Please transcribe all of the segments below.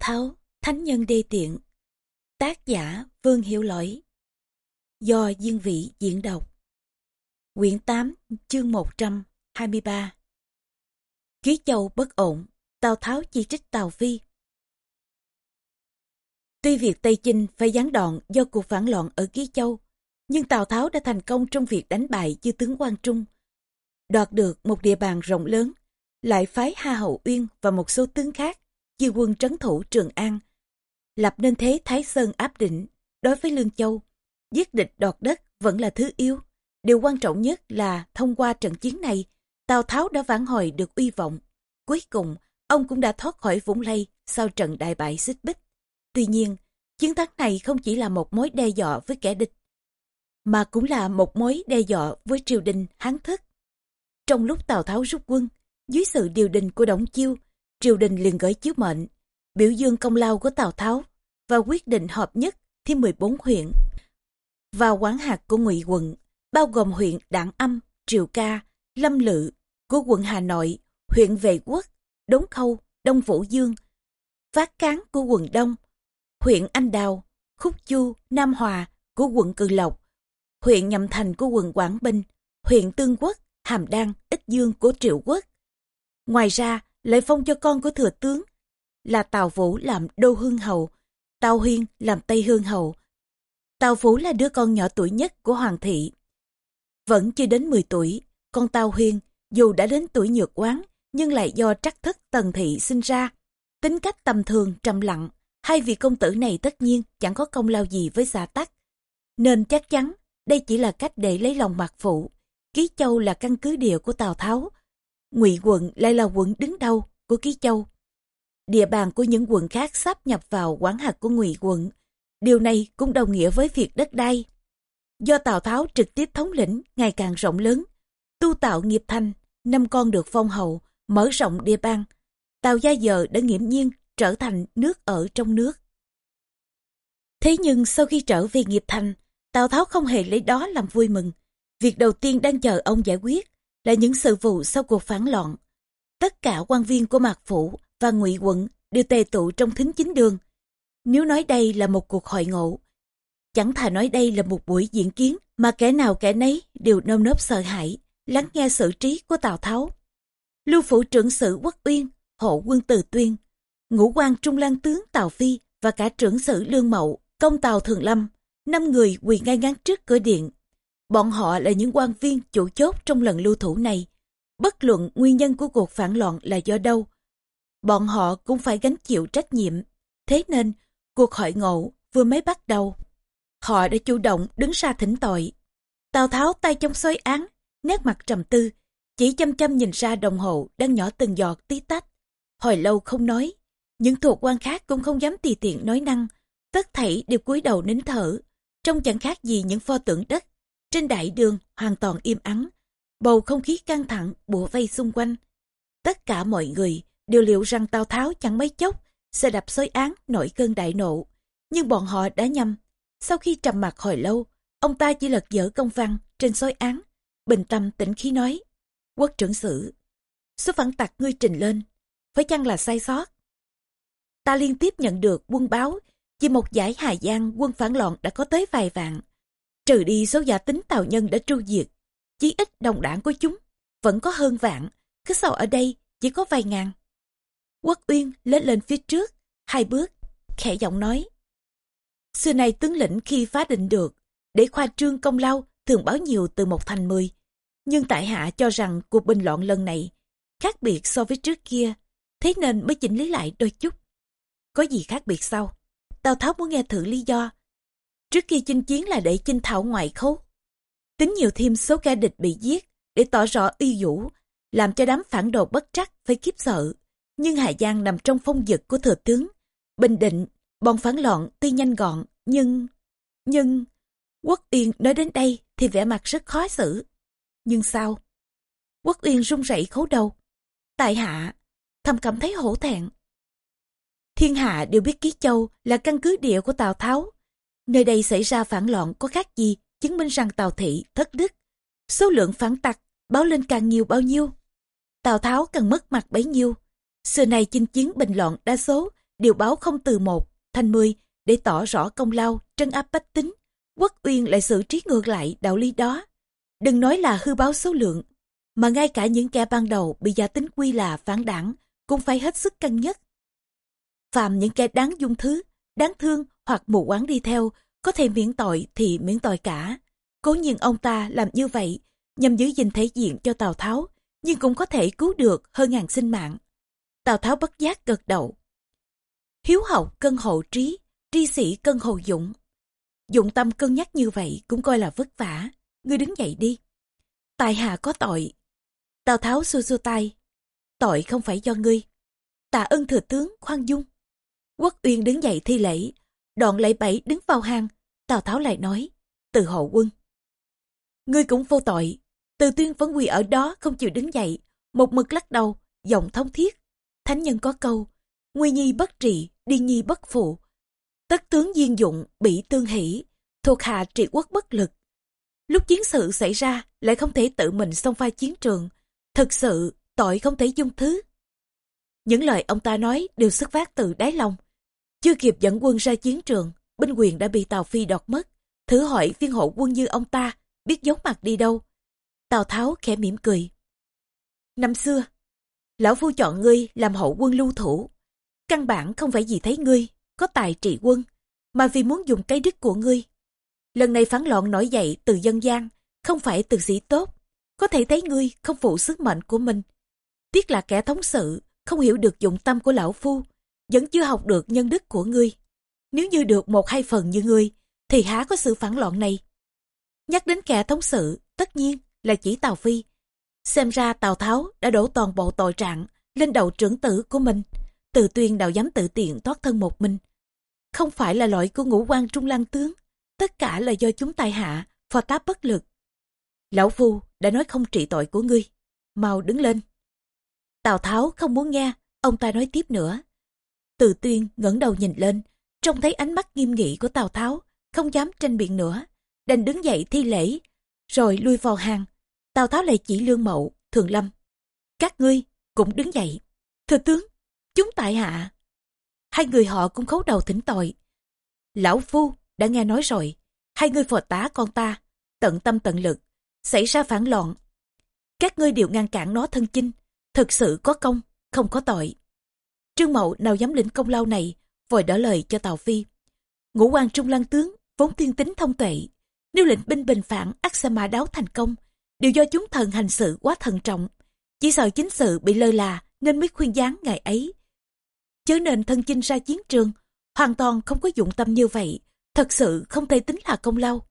Tháo, Thánh Nhân Đê Tiện. Tác giả Vương Hiểu Lỗi. Do Diên Vị diễn đọc. Quyển 8 chương 123 Ký Châu bất ổn, Tào Tháo chỉ trích Tào Phi. Tuy việc Tây Chinh phải gián đoạn do cuộc phản loạn ở Ký Châu, nhưng Tào Tháo đã thành công trong việc đánh bại chư tướng Quang Trung, đoạt được một địa bàn rộng lớn, lại phái Ha Hậu Uyên và một số tướng khác chia quân trấn thủ Trường An, lập nên thế Thái Sơn áp định đối với Lương Châu. Giết địch đoạt đất vẫn là thứ yếu. Điều quan trọng nhất là thông qua trận chiến này, Tào Tháo đã vãn hồi được uy vọng. Cuối cùng, ông cũng đã thoát khỏi vũng lây sau trận đại bại xích bích. Tuy nhiên, chiến thắng này không chỉ là một mối đe dọa với kẻ địch, mà cũng là một mối đe dọa với triều đình Hán Thất. Trong lúc Tào Tháo rút quân, dưới sự điều đình của Đổng Chiêu, triều đình liền gửi chiếu mệnh, biểu dương công lao của Tào Tháo và quyết định hợp nhất thêm 14 huyện vào quán hạt của ngụy quận, bao gồm huyện Đảng Âm, Triều Ca, Lâm Lự của quận Hà Nội, huyện Vệ Quốc, Đống Khâu, Đông Vũ Dương, Phát Cán của quận Đông, huyện Anh Đào, Khúc Chu, Nam Hòa của quận Cừ Lộc, huyện Nhậm Thành của quận Quảng Bình, huyện Tương Quốc, Hàm Đan, Ích Dương của Triệu Quốc. Ngoài ra, lại phong cho con của thừa tướng là Tào Vũ làm đô hương hầu, Tào Huyên làm tây hương hầu. Tào Vũ là đứa con nhỏ tuổi nhất của Hoàng thị. Vẫn chưa đến 10 tuổi, con Tào Huyên dù đã đến tuổi nhược quán nhưng lại do trắc thất tần thị sinh ra. Tính cách tầm thường, trầm lặng, hai vị công tử này tất nhiên chẳng có công lao gì với xã tắc. Nên chắc chắn đây chỉ là cách để lấy lòng mạc phụ. Ký Châu là căn cứ địa của Tào Tháo, ngụy quận lại là quận đứng đầu của ký châu. Địa bàn của những quận khác sắp nhập vào quán hạt của ngụy quận, điều này cũng đồng nghĩa với việc đất đai. Do tào tháo trực tiếp thống lĩnh ngày càng rộng lớn, tu tạo nghiệp thành, năm con được phong hầu, mở rộng địa bàn, tào gia giờ đã nghiễm nhiên trở thành nước ở trong nước. Thế nhưng sau khi trở về nghiệp thành, tào tháo không hề lấy đó làm vui mừng. Việc đầu tiên đang chờ ông giải quyết là những sự vụ sau cuộc phản loạn. Tất cả quan viên của Mạc Phủ và ngụy quận đều tề tụ trong thính chính đường. Nếu nói đây là một cuộc hội ngộ, chẳng thà nói đây là một buổi diễn kiến mà kẻ nào kẻ nấy đều nơm nớp sợ hãi, lắng nghe sự trí của Tào Tháo. Lưu phủ trưởng sử Quốc Uyên, hộ quân Từ Tuyên, ngũ quan trung lan tướng Tào Phi và cả trưởng sử Lương Mậu, công Tào Thường Lâm, năm người quỳ ngay ngắn trước cửa điện Bọn họ là những quan viên chủ chốt trong lần lưu thủ này. Bất luận nguyên nhân của cuộc phản loạn là do đâu, bọn họ cũng phải gánh chịu trách nhiệm. Thế nên, cuộc hội ngộ vừa mới bắt đầu. Họ đã chủ động đứng ra thỉnh tội. Tào Tháo tay trong xoay án, nét mặt trầm tư, chỉ chăm chăm nhìn ra đồng hồ đang nhỏ từng giọt tí tách. Hồi lâu không nói, những thuộc quan khác cũng không dám tùy tiện nói năng, tất thảy đều cúi đầu nín thở, trông chẳng khác gì những pho tượng đất trên đại đường hoàn toàn im ắng, bầu không khí căng thẳng bủa vây xung quanh. Tất cả mọi người đều liệu rằng Tào Tháo chẳng mấy chốc sẽ đập xối án nổi cơn đại nộ. Nhưng bọn họ đã nhầm. Sau khi trầm mặt hồi lâu, ông ta chỉ lật dở công văn trên xối án, bình tâm tĩnh khí nói. Quốc trưởng sử, số phản tặc ngươi trình lên, phải chăng là sai sót? Ta liên tiếp nhận được quân báo, chỉ một giải Hà Giang quân phản loạn đã có tới vài vạn trừ đi số giả tính tào nhân đã tru diệt, chí ít đồng đảng của chúng vẫn có hơn vạn, cứ sao ở đây chỉ có vài ngàn. Quốc Uyên lên lên phía trước, hai bước, khẽ giọng nói. Xưa nay tướng lĩnh khi phá định được, để khoa trương công lao thường báo nhiều từ một thành mười. Nhưng tại hạ cho rằng cuộc bình loạn lần này khác biệt so với trước kia, thế nên mới chỉnh lý lại đôi chút. Có gì khác biệt sao? Tào Tháo muốn nghe thử lý do, Trước khi chinh chiến là để chinh thảo ngoại khấu. Tính nhiều thêm số kẻ địch bị giết để tỏ rõ uy vũ, làm cho đám phản đồ bất trắc phải kiếp sợ. Nhưng Hà Giang nằm trong phong dực của thừa tướng. Bình định, bọn phản loạn tuy nhanh gọn, nhưng... Nhưng... Quốc Uyên nói đến đây thì vẻ mặt rất khó xử. Nhưng sao? Quốc Uyên run rẩy khấu đầu. Tại hạ, thầm cảm thấy hổ thẹn. Thiên hạ đều biết Ký Châu là căn cứ địa của Tào Tháo, Nơi đây xảy ra phản loạn có khác gì chứng minh rằng Tào Thị thất đức. Số lượng phản tặc báo lên càng nhiều bao nhiêu. Tào Tháo cần mất mặt bấy nhiêu. Xưa này chinh chiến bình loạn đa số, điều báo không từ một thành mười, để tỏ rõ công lao, trân áp bách tính quốc uyên lại xử trí ngược lại đạo lý đó đừng nói là hư báo số lượng, mà ngay cả những kẻ ban đầu bị giả tính quy là phản đảng cũng phải hết sức cân nhắc phạm những kẻ đáng dung thứ, đáng thương hoặc mù quáng đi theo, có thể miễn tội thì miễn tội cả. Cố nhiên ông ta làm như vậy, nhằm giữ gìn thể diện cho tào tháo, nhưng cũng có thể cứu được hơn ngàn sinh mạng. Tào tháo bất giác gật đầu. Hiếu học cân hậu trí, tri sĩ cân hậu dụng dụng tâm cân nhắc như vậy cũng coi là vất vả. Ngươi đứng dậy đi. Tài hạ có tội. Tào tháo xua xua tay. Tội không phải do ngươi. Tạ ơn thừa tướng khoan dung. Quốc uyên đứng dậy thi lễ đoạn lại bảy đứng vào hang tào tháo lại nói, từ hậu quân. Ngươi cũng vô tội, từ tuyên vẫn quỳ ở đó không chịu đứng dậy, một mực lắc đầu, giọng thông thiết, thánh nhân có câu, nguy nhi bất trị đi nhi bất phụ, tất tướng diên dụng bị tương hỷ, thuộc hạ trị quốc bất lực. Lúc chiến sự xảy ra lại không thể tự mình xông pha chiến trường, thực sự tội không thể dung thứ. Những lời ông ta nói đều xuất phát từ đáy lòng chưa kịp dẫn quân ra chiến trường, binh quyền đã bị tào phi đọt mất. Thử hỏi viên hộ quân như ông ta, biết giấu mặt đi đâu? Tào tháo khẽ mỉm cười. Năm xưa, lão phu chọn ngươi làm hậu quân lưu thủ. Căn bản không phải vì thấy ngươi có tài trị quân, mà vì muốn dùng cái đức của ngươi. Lần này phản loạn nổi dậy từ dân gian, không phải từ sĩ tốt. Có thể thấy ngươi không phụ sức mệnh của mình. Tiếc là kẻ thống sự, không hiểu được dụng tâm của lão phu vẫn chưa học được nhân đức của ngươi. Nếu như được một hai phần như ngươi, thì há có sự phản loạn này. Nhắc đến kẻ thống sự, tất nhiên là chỉ tào phi. Xem ra tào tháo đã đổ toàn bộ tội trạng lên đầu trưởng tử của mình, từ tuyên nào dám tự tiện thoát thân một mình. Không phải là lỗi của ngũ quan trung lăng tướng, tất cả là do chúng tài hạ phò tá bất lực. Lão phu đã nói không trị tội của ngươi, mau đứng lên. Tào tháo không muốn nghe, ông ta nói tiếp nữa từ tuyên ngẩng đầu nhìn lên, trông thấy ánh mắt nghiêm nghị của tào tháo, không dám tranh biện nữa, đành đứng dậy thi lễ, rồi lui vào hàng. Tào tháo lại chỉ lương mậu, thường lâm. Các ngươi cũng đứng dậy. Thưa tướng, chúng tại hạ. Hai người họ cũng khấu đầu thỉnh tội. Lão phu đã nghe nói rồi, hai người phò tá con ta, tận tâm tận lực, xảy ra phản loạn. Các ngươi đều ngăn cản nó thân chinh, thực sự có công, không có tội trương mậu nào dám lĩnh công lao này, vội đỡ lời cho tào phi. Ngũ quan trung lăng tướng vốn tiên tính thông tuệ, nếu lệnh binh bình phản ác sẽ mà đáo thành công. Đều do chúng thần hành sự quá thận trọng, chỉ sợ chính sự bị lơ là nên mới khuyên gián ngày ấy. Chớ nên thân chinh ra chiến trường, hoàn toàn không có dụng tâm như vậy, thật sự không thể tính là công lao.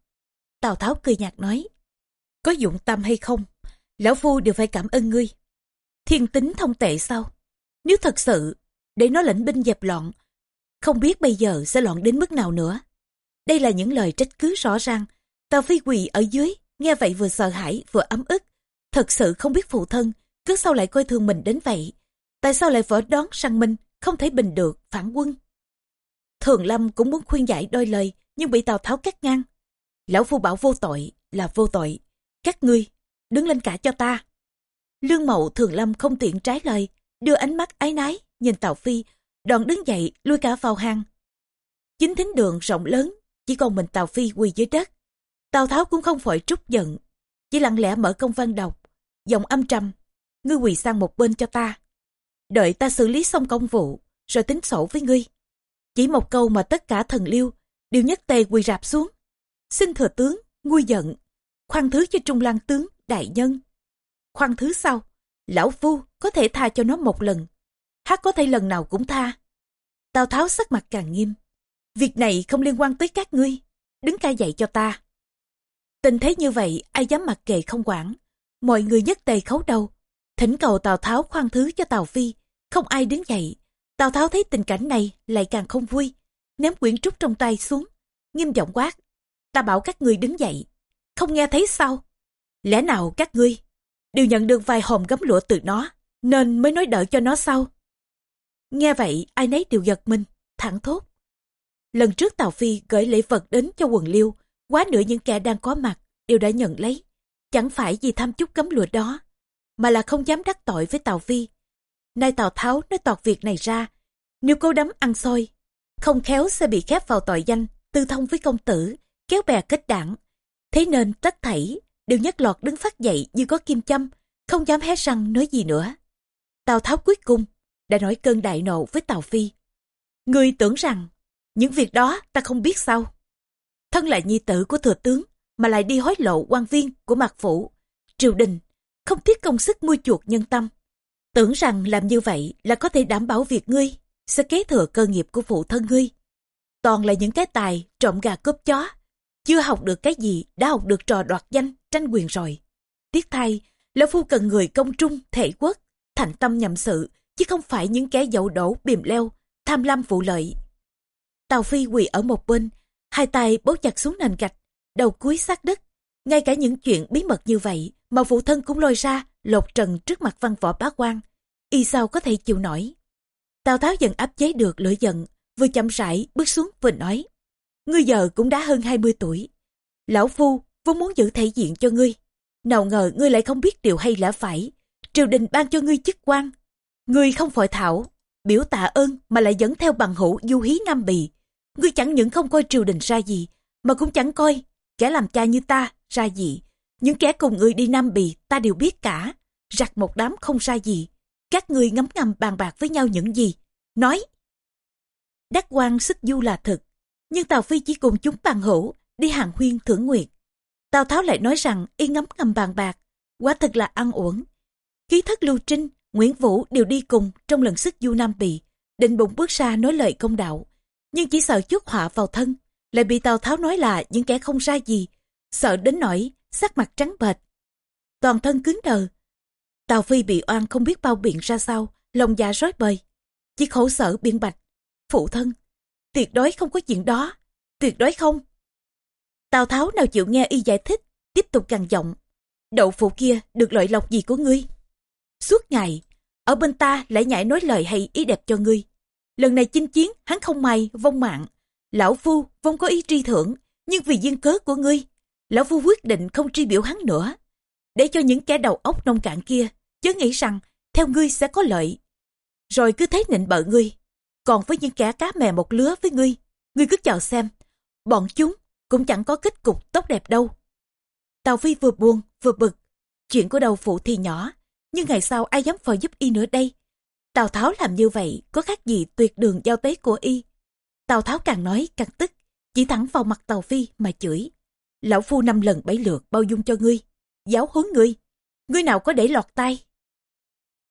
Tào tháo cười nhạt nói, có dụng tâm hay không, lão phu đều phải cảm ơn ngươi. Thiên tính thông tệ sao? Nếu thật sự để nó lãnh binh dẹp loạn. Không biết bây giờ sẽ loạn đến mức nào nữa. Đây là những lời trách cứ rõ ràng. Tào phi quỳ ở dưới nghe vậy vừa sợ hãi, vừa ấm ức. Thật sự không biết phụ thân, cứ sao lại coi thường mình đến vậy? Tại sao lại vỡ đón sang minh không thể bình được phản quân? Thường lâm cũng muốn khuyên giải đôi lời, nhưng bị tào tháo cắt ngang. Lão phu bảo vô tội là vô tội. Các ngươi, đứng lên cả cho ta. Lương mậu thường lâm không tiện trái lời, đưa ánh mắt ái nái nhìn tào phi, đoàn đứng dậy lui cả vào hang. Chính thính đường rộng lớn, chỉ còn mình tào phi quỳ dưới đất. Tào tháo cũng không phải trút giận, chỉ lặng lẽ mở công văn đọc, giọng âm trầm, ngươi quỳ sang một bên cho ta. Đợi ta xử lý xong công vụ, rồi tính sổ với ngươi. Chỉ một câu mà tất cả thần liêu đều nhất tề quỳ rạp xuống. Xin thừa tướng, nguôi giận, khoan thứ cho trung Lan tướng, đại nhân. Khoan thứ sau, lão phu có thể tha cho nó một lần hát có thể lần nào cũng tha. Tào tháo sắc mặt càng nghiêm. Việc này không liên quan tới các ngươi. Đứng ca dạy cho ta. Tình thế như vậy, ai dám mặc kệ không quản. Mọi người nhất tề khấu đầu. Thỉnh cầu tào tháo khoan thứ cho tào phi. Không ai đứng dậy. Tào tháo thấy tình cảnh này lại càng không vui. Ném quyển trúc trong tay xuống. Nghiêm giọng quát. Ta bảo các ngươi đứng dậy. Không nghe thấy sao? Lẽ nào các ngươi đều nhận được vài hòm gấm lụa từ nó, nên mới nói đợi cho nó sau? Nghe vậy ai nấy đều giật mình thẳng thốt lần trước tào phi gửi lễ vật đến cho quần liêu quá nửa những kẻ đang có mặt đều đã nhận lấy chẳng phải vì tham chút cấm lụa đó mà là không dám đắc tội với tào phi nay tào tháo nói toạc việc này ra Nếu cố đấm ăn xôi, không khéo sẽ bị khép vào tội danh, tư thông với công tử, kéo bè kết đảng. Thế nên tất thảy đều nhất lọt đứng phát dậy như có kim châm, không dám hé răng nói gì nữa. Tào Tháo cuối cùng đã nói cơn đại nộ với Tào Phi. Người tưởng rằng những việc đó ta không biết sao. Thân là nhi tử của thừa tướng mà lại đi hối lộ quan viên của mạc phủ, triều đình, không tiếc công sức mua chuộc nhân tâm. Tưởng rằng làm như vậy là có thể đảm bảo việc ngươi sẽ kế thừa cơ nghiệp của phụ thân ngươi. Toàn là những cái tài trộm gà cướp chó, chưa học được cái gì đã học được trò đoạt danh, tranh quyền rồi. Tiếc thay, Lão Phu cần người công trung, thể quốc, thành tâm nhậm sự, chứ không phải những kẻ dậu đổ bìm leo, tham lam vụ lợi. Tào Phi quỳ ở một bên, hai tay bấu chặt xuống nền gạch, đầu cúi sát đất. Ngay cả những chuyện bí mật như vậy mà phụ thân cũng lôi ra, lột trần trước mặt văn võ bá quan. Y sao có thể chịu nổi. Tào Tháo dần áp chế được lửa giận, vừa chậm rãi bước xuống vừa nói. Ngươi giờ cũng đã hơn 20 tuổi. Lão Phu vốn muốn giữ thể diện cho ngươi. Nào ngờ ngươi lại không biết điều hay lẽ phải. Triều đình ban cho ngươi chức quan. Ngươi không phội thảo, biểu tạ ơn mà lại dẫn theo bằng hữu du hí Nam Bì. Ngươi chẳng những không coi triều đình ra gì, mà cũng chẳng coi kẻ làm cha như ta ra gì. Những kẻ cùng ngươi đi Nam Bì ta đều biết cả. Rặt một đám không ra gì. Các ngươi ngấm ngầm bàn bạc với nhau những gì. Nói. Đắc quan sức du là thực. Nhưng Tào Phi chỉ cùng chúng bàn hữu đi hàng huyên thưởng nguyệt. Tào Tháo lại nói rằng y ngấm ngầm bàn bạc. Quả thật là ăn uổng. Khí thất lưu trinh, Nguyễn Vũ đều đi cùng trong lần sức du Nam Bị, Định bụng bước ra nói lời công đạo. Nhưng chỉ sợ chút họa vào thân. Lại bị Tào Tháo nói là những kẻ không ra gì. Sợ đến nỗi sắc mặt trắng bệch. Toàn thân cứng đờ. Tào Phi bị oan không biết bao biện ra sao. Lòng dạ rối bời. Chỉ khổ sở biện bạch. Phụ thân. Tuyệt đối không có chuyện đó. Tuyệt đối không. Tào Tháo nào chịu nghe y giải thích. Tiếp tục gằn giọng. Đậu phụ kia được lợi lộc gì của ngươi? Suốt ngày, ở bên ta lại nhảy nói lời hay ý đẹp cho ngươi. Lần này chinh chiến, hắn không may, vong mạng. Lão Phu vong có ý tri thưởng, nhưng vì duyên cớ của ngươi, Lão Phu quyết định không tri biểu hắn nữa. Để cho những kẻ đầu óc nông cạn kia, chớ nghĩ rằng theo ngươi sẽ có lợi. Rồi cứ thế nịnh bợ ngươi. Còn với những kẻ cá mè một lứa với ngươi, ngươi cứ chờ xem. Bọn chúng cũng chẳng có kết cục tốt đẹp đâu. Tào Phi vừa buồn, vừa bực. Chuyện của đầu phụ thì nhỏ, nhưng ngày sau ai dám phò giúp y nữa đây? Tào Tháo làm như vậy có khác gì tuyệt đường giao tế của y. Tào Tháo càng nói càng tức, chỉ thẳng vào mặt Tào Phi mà chửi. Lão Phu năm lần bảy lượt bao dung cho ngươi, giáo huấn ngươi, ngươi nào có để lọt tay.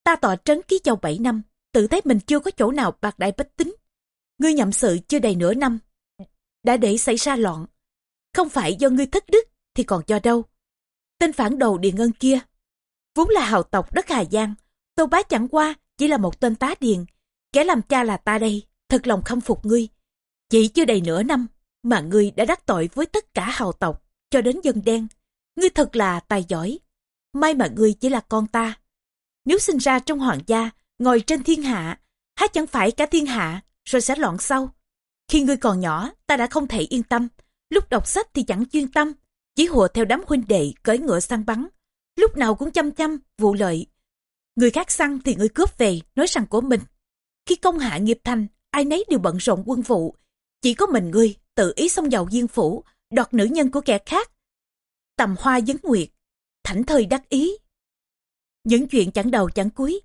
Ta tọa trấn ký châu bảy năm, tự thấy mình chưa có chỗ nào bạc đại bách tính. Ngươi nhậm sự chưa đầy nửa năm, đã để xảy ra loạn. Không phải do ngươi thất đức thì còn do đâu. Tên phản đầu điện Ngân kia vốn là hào tộc đất Hà Giang. Tô Bá chẳng qua chỉ là một tên tá điền. Kẻ làm cha là ta đây, thật lòng khâm phục ngươi. Chỉ chưa đầy nửa năm mà ngươi đã đắc tội với tất cả hào tộc cho đến dân đen. Ngươi thật là tài giỏi. May mà ngươi chỉ là con ta. Nếu sinh ra trong hoàng gia, ngồi trên thiên hạ, há chẳng phải cả thiên hạ, rồi sẽ loạn sau. Khi ngươi còn nhỏ, ta đã không thể yên tâm. Lúc đọc sách thì chẳng chuyên tâm, chỉ hùa theo đám huynh đệ cưỡi ngựa săn bắn, lúc nào cũng chăm chăm, vụ lợi. Người khác săn thì người cướp về, nói rằng của mình. Khi công hạ nghiệp thành, ai nấy đều bận rộn quân vụ. Chỉ có mình ngươi tự ý xông vào diên phủ, đoạt nữ nhân của kẻ khác. Tầm hoa vấn nguyệt, thảnh thời đắc ý. Những chuyện chẳng đầu chẳng cuối,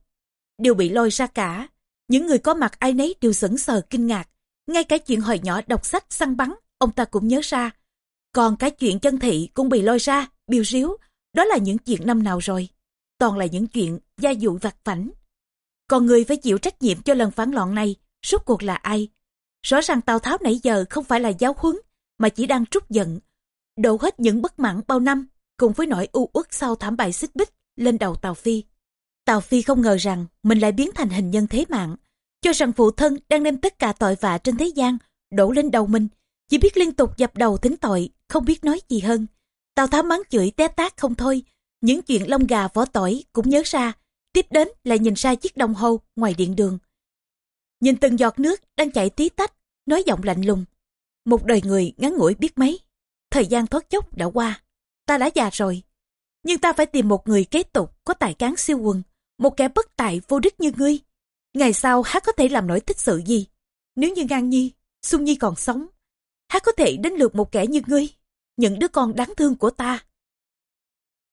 đều bị lôi ra cả. Những người có mặt ai nấy đều sững sờ kinh ngạc. Ngay cả chuyện hồi nhỏ đọc sách săn bắn, ông ta cũng nhớ ra. Còn cái chuyện chân thị cũng bị lôi ra, biêu ríu, đó là những chuyện năm nào rồi. Toàn là những chuyện gia dụ vặt vảnh. Còn người phải chịu trách nhiệm cho lần phản loạn này, rốt cuộc là ai? Rõ ràng Tào Tháo nãy giờ không phải là giáo huấn, mà chỉ đang trút giận. Đổ hết những bất mãn bao năm, cùng với nỗi u uất sau thảm bại xích bích lên đầu Tào Phi. Tào Phi không ngờ rằng mình lại biến thành hình nhân thế mạng, cho rằng phụ thân đang đem tất cả tội vạ trên thế gian đổ lên đầu mình, chỉ biết liên tục dập đầu tính tội, không biết nói gì hơn. Tào Tháo mắng chửi té tát không thôi, những chuyện lông gà vỏ tỏi cũng nhớ ra, tiếp đến lại nhìn ra chiếc đồng hồ ngoài điện đường. Nhìn từng giọt nước đang chảy tí tách, nói giọng lạnh lùng. Một đời người ngắn ngủi biết mấy, thời gian thoát chốc đã qua, ta đã già rồi. Nhưng ta phải tìm một người kế tục có tài cán siêu quần, một kẻ bất tài vô đức như ngươi. Ngày sau hát có thể làm nổi tích sự gì? Nếu như Ngang Nhi, Xuân Nhi còn sống, hát có thể đến lượt một kẻ như ngươi, những đứa con đáng thương của ta.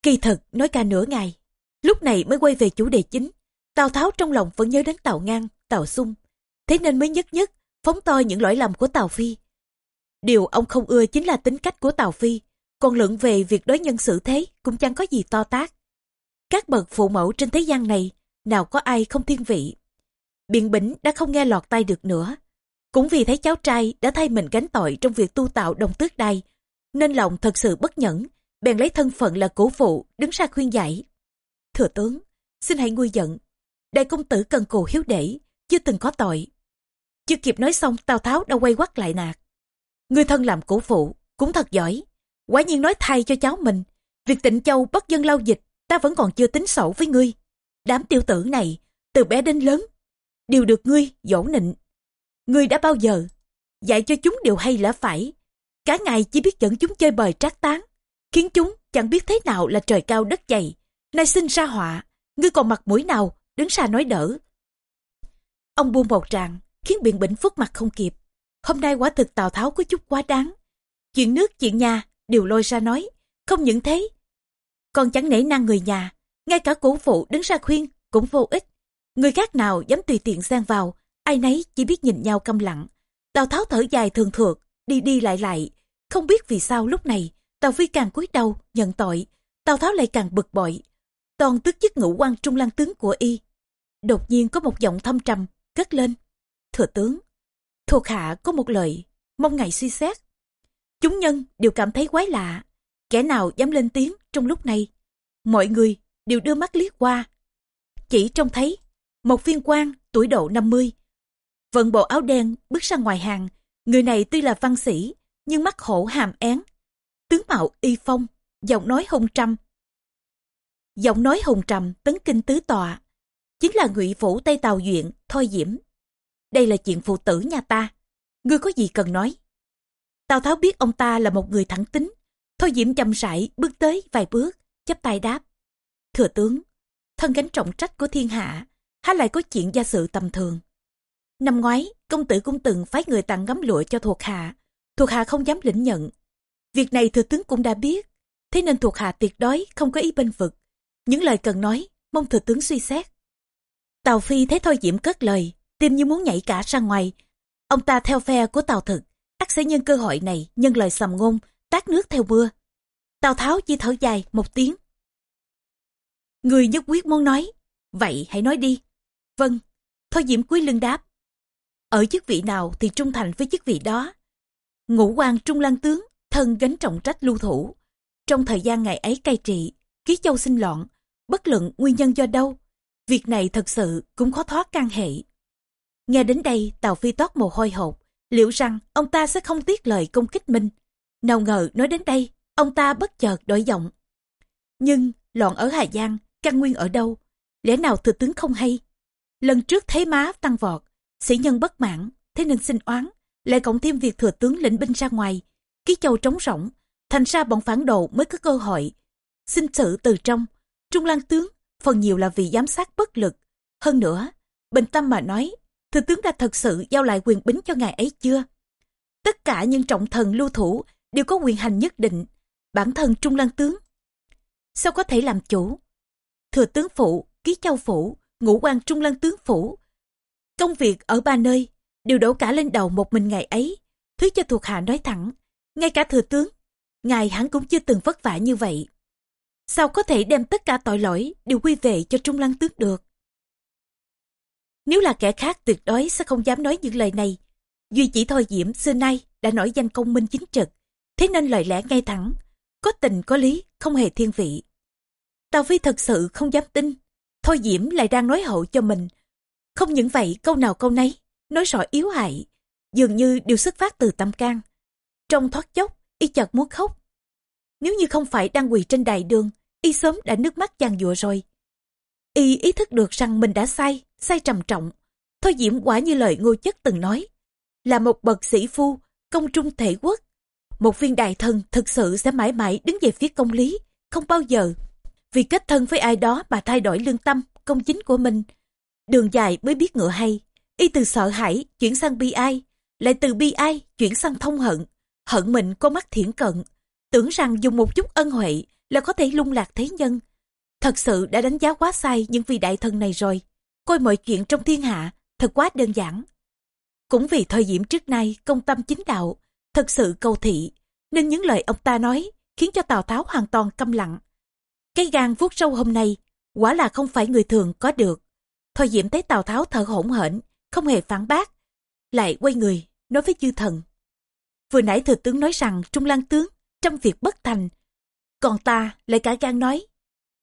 Kỳ thật, nói cả nửa ngày, lúc này mới quay về chủ đề chính. Tào Tháo trong lòng vẫn nhớ đến Tào Ngang, Tào Xung, thế nên mới nhất nhất phóng to những lỗi lầm của Tào Phi. Điều ông không ưa chính là tính cách của Tào Phi, còn luận về việc đối nhân xử thế cũng chẳng có gì to tác. Các bậc phụ mẫu trên thế gian này, nào có ai không thiên vị. Biện Bỉnh đã không nghe lọt tay được nữa. Cũng vì thấy cháu trai đã thay mình gánh tội trong việc tu tạo đồng tước đai, nên lòng thật sự bất nhẫn, bèn lấy thân phận là cổ phụ đứng ra khuyên giải. Thừa tướng, xin hãy nguôi giận. Đại công tử cần cù hiếu để, chưa từng có tội. Chưa kịp nói xong Tào Tháo đã quay quắt lại nạt. Người thân làm cổ phụ, cũng thật giỏi. Quả nhiên nói thay cho cháu mình. Việc tịnh châu bất dân lao dịch, ta vẫn còn chưa tính sổ với ngươi. Đám tiêu tử này, từ bé đến lớn, đều được ngươi dỗ nịnh. Ngươi đã bao giờ dạy cho chúng điều hay lẽ phải. Cả ngày chỉ biết dẫn chúng chơi bời trác tán, khiến chúng chẳng biết thế nào là trời cao đất dày. Nay sinh ra họa, ngươi còn mặt mũi nào đứng xa nói đỡ. Ông buông một tràng, khiến biện bỉnh phúc mặt không kịp. Hôm nay quả thực Tào Tháo có chút quá đáng. Chuyện nước chuyện nhà đều lôi ra nói, không những thế. Còn chẳng nể năng người nhà, ngay cả cổ phụ đứng ra khuyên cũng vô ích. Người khác nào dám tùy tiện xen vào, ai nấy chỉ biết nhìn nhau câm lặng. Tào Tháo thở dài thường thượt, đi đi lại lại. Không biết vì sao lúc này, Tào Phi càng cúi đầu, nhận tội. Tào Tháo lại càng bực bội. Toàn tức chức ngũ quan trung lăng tướng của y. Đột nhiên có một giọng thâm trầm, cất lên. Thừa tướng, thuộc hạ có một lời, mong ngài suy xét. Chúng nhân đều cảm thấy quái lạ. Kẻ nào dám lên tiếng trong lúc này? Mọi người đều đưa mắt liếc qua. Chỉ trông thấy một viên quan tuổi độ 50. Vận bộ áo đen bước ra ngoài hàng. Người này tuy là văn sĩ, nhưng mắt hổ hàm én. Tướng mạo y phong, giọng nói hùng trầm. Giọng nói hùng trầm tấn kinh tứ tọa. Chính là ngụy phủ Tây Tàu Duyện, Thôi Diễm. Đây là chuyện phụ tử nhà ta. Ngươi có gì cần nói? Tào Tháo biết ông ta là một người thẳng tính. Thôi Diễm chậm rãi bước tới vài bước, chắp tay đáp. Thừa tướng, thân gánh trọng trách của thiên hạ, há lại có chuyện gia sự tầm thường. Năm ngoái, công tử cũng từng phái người tặng gấm lụa cho thuộc hạ. Thuộc hạ không dám lĩnh nhận. Việc này thừa tướng cũng đã biết, thế nên thuộc hạ tuyệt đối không có ý bên vực. Những lời cần nói, mong thừa tướng suy xét. Tào Phi thấy Thôi Diễm cất lời, tim như muốn nhảy cả ra ngoài. Ông ta theo phe của Tào Thực, ắt sẽ nhân cơ hội này, nhân lời sầm ngôn, tát nước theo mưa. Tào Tháo chỉ thở dài một tiếng. Người nhất quyết muốn nói, vậy hãy nói đi. Vâng, Thôi Diễm cúi lưng đáp. Ở chức vị nào thì trung thành với chức vị đó. Ngũ quan trung lăng tướng, thân gánh trọng trách lưu thủ. Trong thời gian ngày ấy cai trị, ký châu sinh loạn, bất luận nguyên nhân do đâu, việc này thật sự cũng khó thoát can hệ. Nghe đến đây, Tào Phi tót mồ hôi hột, liệu rằng ông ta sẽ không tiếc lời công kích mình. Nào ngờ nói đến đây, ông ta bất chợt đổi giọng. Nhưng, loạn ở Hà Giang, căn nguyên ở đâu? Lẽ nào thừa tướng không hay? Lần trước thấy má tăng vọt, sĩ nhân bất mãn, thế nên xin oán, lại cộng thêm việc thừa tướng lĩnh binh ra ngoài, ký châu trống rỗng, thành ra bọn phản đồ mới có cơ hội. Xin sự từ trong, Trung Lan tướng, phần nhiều là vì giám sát bất lực. Hơn nữa, bình tâm mà nói, thừa tướng đã thật sự giao lại quyền bính cho ngài ấy chưa? Tất cả những trọng thần lưu thủ đều có quyền hành nhất định, bản thân Trung Lan tướng. Sao có thể làm chủ? Thừa tướng phụ, ký châu phủ, ngũ quan Trung Lan tướng phủ. Công việc ở ba nơi đều đổ cả lên đầu một mình ngày ấy. Thứ cho thuộc hạ nói thẳng, ngay cả thừa tướng, ngài hắn cũng chưa từng vất vả như vậy. Sao có thể đem tất cả tội lỗi đều quy về cho Trung Lăng Tước được? Nếu là kẻ khác tuyệt đối sẽ không dám nói những lời này. Duy chỉ thôi Diễm xưa nay đã nổi danh công minh chính trực, thế nên lời lẽ ngay thẳng, có tình có lý, không hề thiên vị. Tào Phi thật sự không dám tin, thôi Diễm lại đang nói hậu cho mình. Không những vậy câu nào câu nấy, nói rõ yếu hại, dường như đều xuất phát từ tâm can. Trong thoát chốc, y chợt muốn khóc. Nếu như không phải đang quỳ trên đài đường, y sớm đã nước mắt giàn dụa rồi. Y ý thức được rằng mình đã sai, sai trầm trọng. Thôi Diễm quả như lời ngô chất từng nói. Là một bậc sĩ phu, công trung thể quốc. Một viên đại thần thực sự sẽ mãi mãi đứng về phía công lý, không bao giờ. Vì kết thân với ai đó mà thay đổi lương tâm, công chính của mình. Đường dài mới biết ngựa hay, y từ sợ hãi chuyển sang bi ai, lại từ bi ai chuyển sang thông hận. Hận mình có mắt thiển cận, tưởng rằng dùng một chút ân huệ là có thể lung lạc thế nhân. Thật sự đã đánh giá quá sai những vị đại thần này rồi. Coi mọi chuyện trong thiên hạ thật quá đơn giản. Cũng vì thời điểm trước nay công tâm chính đạo, thật sự cầu thị, nên những lời ông ta nói khiến cho Tào Tháo hoàn toàn câm lặng. Cái gan vuốt sâu hôm nay, quả là không phải người thường có được. Thôi Diễm thấy Tào Tháo thở hổn hển, không hề phản bác, lại quay người, nói với chư thần. Vừa nãy thừa tướng nói rằng Trung Lăng tướng trong việc bất thành, còn ta lại cả gan nói,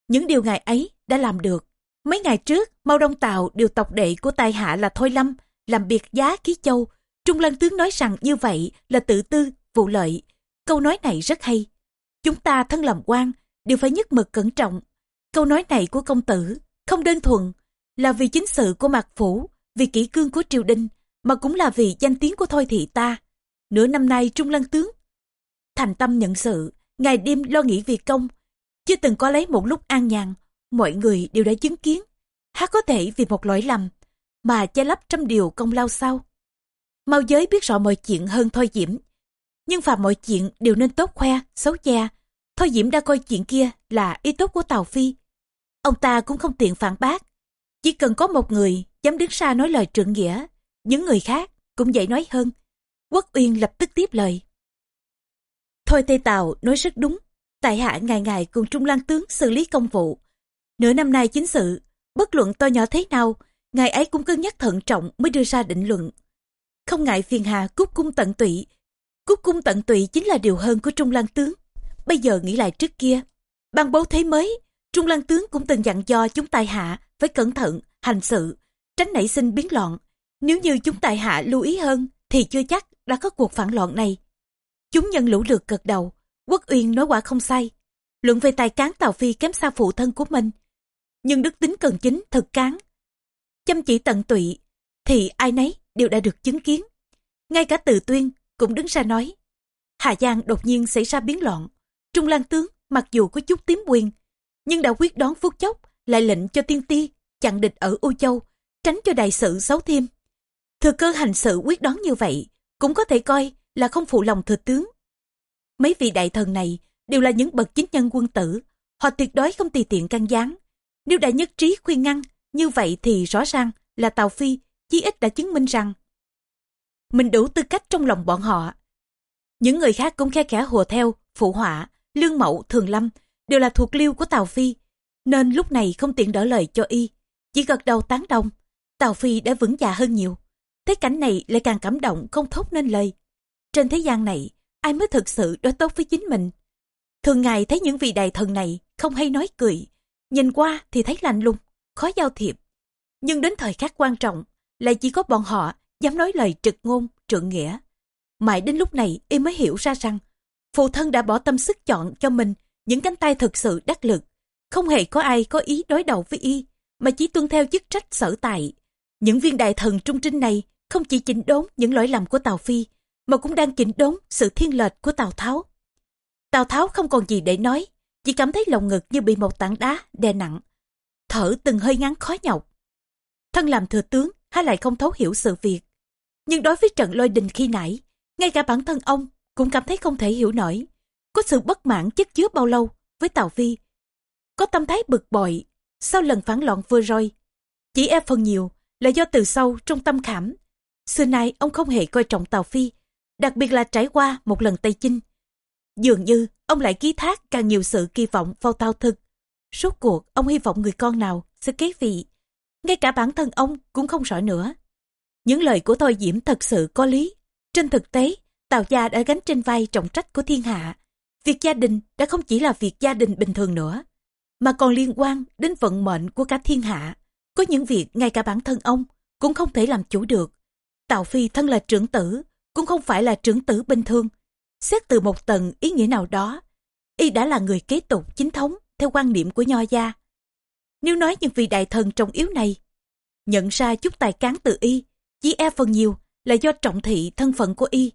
những điều ngài ấy đã làm được. Mấy ngày trước, Mao Đông Tào điều tộc đệ của tài hạ là Thôi Lâm, làm biệt giá khí châu. Trung Lăng tướng nói rằng như vậy là tự tư, vụ lợi. Câu nói này rất hay. Chúng ta thân làm quan đều phải nhất mực cẩn trọng. Câu nói này của công tử không đơn thuần là vì chính sự của mạc phủ, vì kỹ cương của triều đình, mà cũng là vì danh tiếng của thôi thị ta. Nửa năm nay Trung Lăng tướng thành tâm nhận sự, ngày đêm lo nghĩ việc công, chưa từng có lấy một lúc an nhàn, mọi người đều đã chứng kiến. Há có thể vì một lỗi lầm mà che lấp trăm điều công lao sao? Mau giới biết rõ mọi chuyện hơn Thôi Diễm, nhưng phàm mọi chuyện đều nên tốt khoe, xấu che. Thôi Diễm đã coi chuyện kia là ý tốt của Tàu Phi. Ông ta cũng không tiện phản bác. Chỉ cần có một người dám đứng xa nói lời trượng nghĩa, những người khác cũng dễ nói hơn. Quốc Uyên lập tức tiếp lời. Thôi Tây tào nói rất đúng. Tại hạ ngày ngày cùng Trung Lan Tướng xử lý công vụ. Nửa năm nay chính sự, bất luận to nhỏ thế nào, ngài ấy cũng cân nhắc thận trọng mới đưa ra định luận. Không ngại phiền hà cúc cung tận tụy. Cúc cung tận tụy chính là điều hơn của Trung Lan Tướng. Bây giờ nghĩ lại trước kia, ban bố thế mới, Trung Lăng Tướng cũng từng dặn do chúng tài hạ phải cẩn thận, hành sự, tránh nảy sinh biến loạn. Nếu như chúng tài hạ lưu ý hơn, thì chưa chắc đã có cuộc phản loạn này. Chúng nhân lũ lượt gật đầu, Quốc Uyên nói quả không sai. Luận về tài cán Tào Phi kém xa phụ thân của mình. Nhưng đức tính cần chính, thực cán. Chăm chỉ tận tụy, thì ai nấy đều đã được chứng kiến. Ngay cả từ tuyên cũng đứng ra nói. Hà Giang đột nhiên xảy ra biến loạn. Trung Lan Tướng mặc dù có chút tím quyền, nhưng đã quyết đoán phút chốc lại lệnh cho tiên ti chặn địch ở U Châu, tránh cho đại sự xấu thêm. Thừa cơ hành sự quyết đoán như vậy, cũng có thể coi là không phụ lòng thừa tướng. Mấy vị đại thần này đều là những bậc chính nhân quân tử, họ tuyệt đối không tùy tiện can gián. Nếu đã nhất trí khuyên ngăn, như vậy thì rõ ràng là Tào Phi chí ít đã chứng minh rằng mình đủ tư cách trong lòng bọn họ. Những người khác cũng khe khẽ hùa theo, phụ họa, lương mậu, thường lâm đều là thuộc liêu của Tào Phi, nên lúc này không tiện đỡ lời cho y, chỉ gật đầu tán đồng. Tào Phi đã vững dạ hơn nhiều. Thấy cảnh này lại càng cảm động không thốt nên lời. Trên thế gian này, ai mới thực sự đối tốt với chính mình. Thường ngày thấy những vị đại thần này không hay nói cười, nhìn qua thì thấy lạnh lùng, khó giao thiệp. Nhưng đến thời khắc quan trọng, lại chỉ có bọn họ dám nói lời trực ngôn, trượng nghĩa. Mãi đến lúc này y mới hiểu ra rằng, phụ thân đã bỏ tâm sức chọn cho mình những cánh tay thực sự đắc lực. Không hề có ai có ý đối đầu với y, mà chỉ tuân theo chức trách sở tại. Những viên đại thần trung trinh này không chỉ chỉnh đốn những lỗi lầm của Tào Phi, mà cũng đang chỉnh đốn sự thiên lệch của Tào Tháo. Tào Tháo không còn gì để nói, chỉ cảm thấy lòng ngực như bị một tảng đá đè nặng. Thở từng hơi ngắn khó nhọc. Thân làm thừa tướng, hay lại không thấu hiểu sự việc. Nhưng đối với trận lôi đình khi nãy, ngay cả bản thân ông cũng cảm thấy không thể hiểu nổi. Có sự bất mãn chất chứa bao lâu với Tào Phi, Có tâm thái bực bội sau lần phản loạn vừa rồi. Chỉ e phần nhiều là do từ sâu trong tâm khảm. Xưa nay ông không hề coi trọng Tào Phi, đặc biệt là trải qua một lần Tây Chinh. Dường như ông lại ký thác càng nhiều sự kỳ vọng vào Tào Thực. Suốt cuộc ông hy vọng người con nào sẽ kế vị. Ngay cả bản thân ông cũng không rõ nữa. Những lời của Thôi Diễm thật sự có lý. Trên thực tế, Tào Gia đã gánh trên vai trọng trách của thiên hạ. Việc gia đình đã không chỉ là việc gia đình bình thường nữa, mà còn liên quan đến vận mệnh của cả thiên hạ. Có những việc ngay cả bản thân ông cũng không thể làm chủ được. Tào Phi thân là trưởng tử, cũng không phải là trưởng tử bình thường. Xét từ một tầng ý nghĩa nào đó, y đã là người kế tục chính thống theo quan niệm của Nho gia. Nếu nói những vị đại thần trọng yếu này, nhận ra chút tài cán từ y, chỉ e phần nhiều là do trọng thị thân phận của y.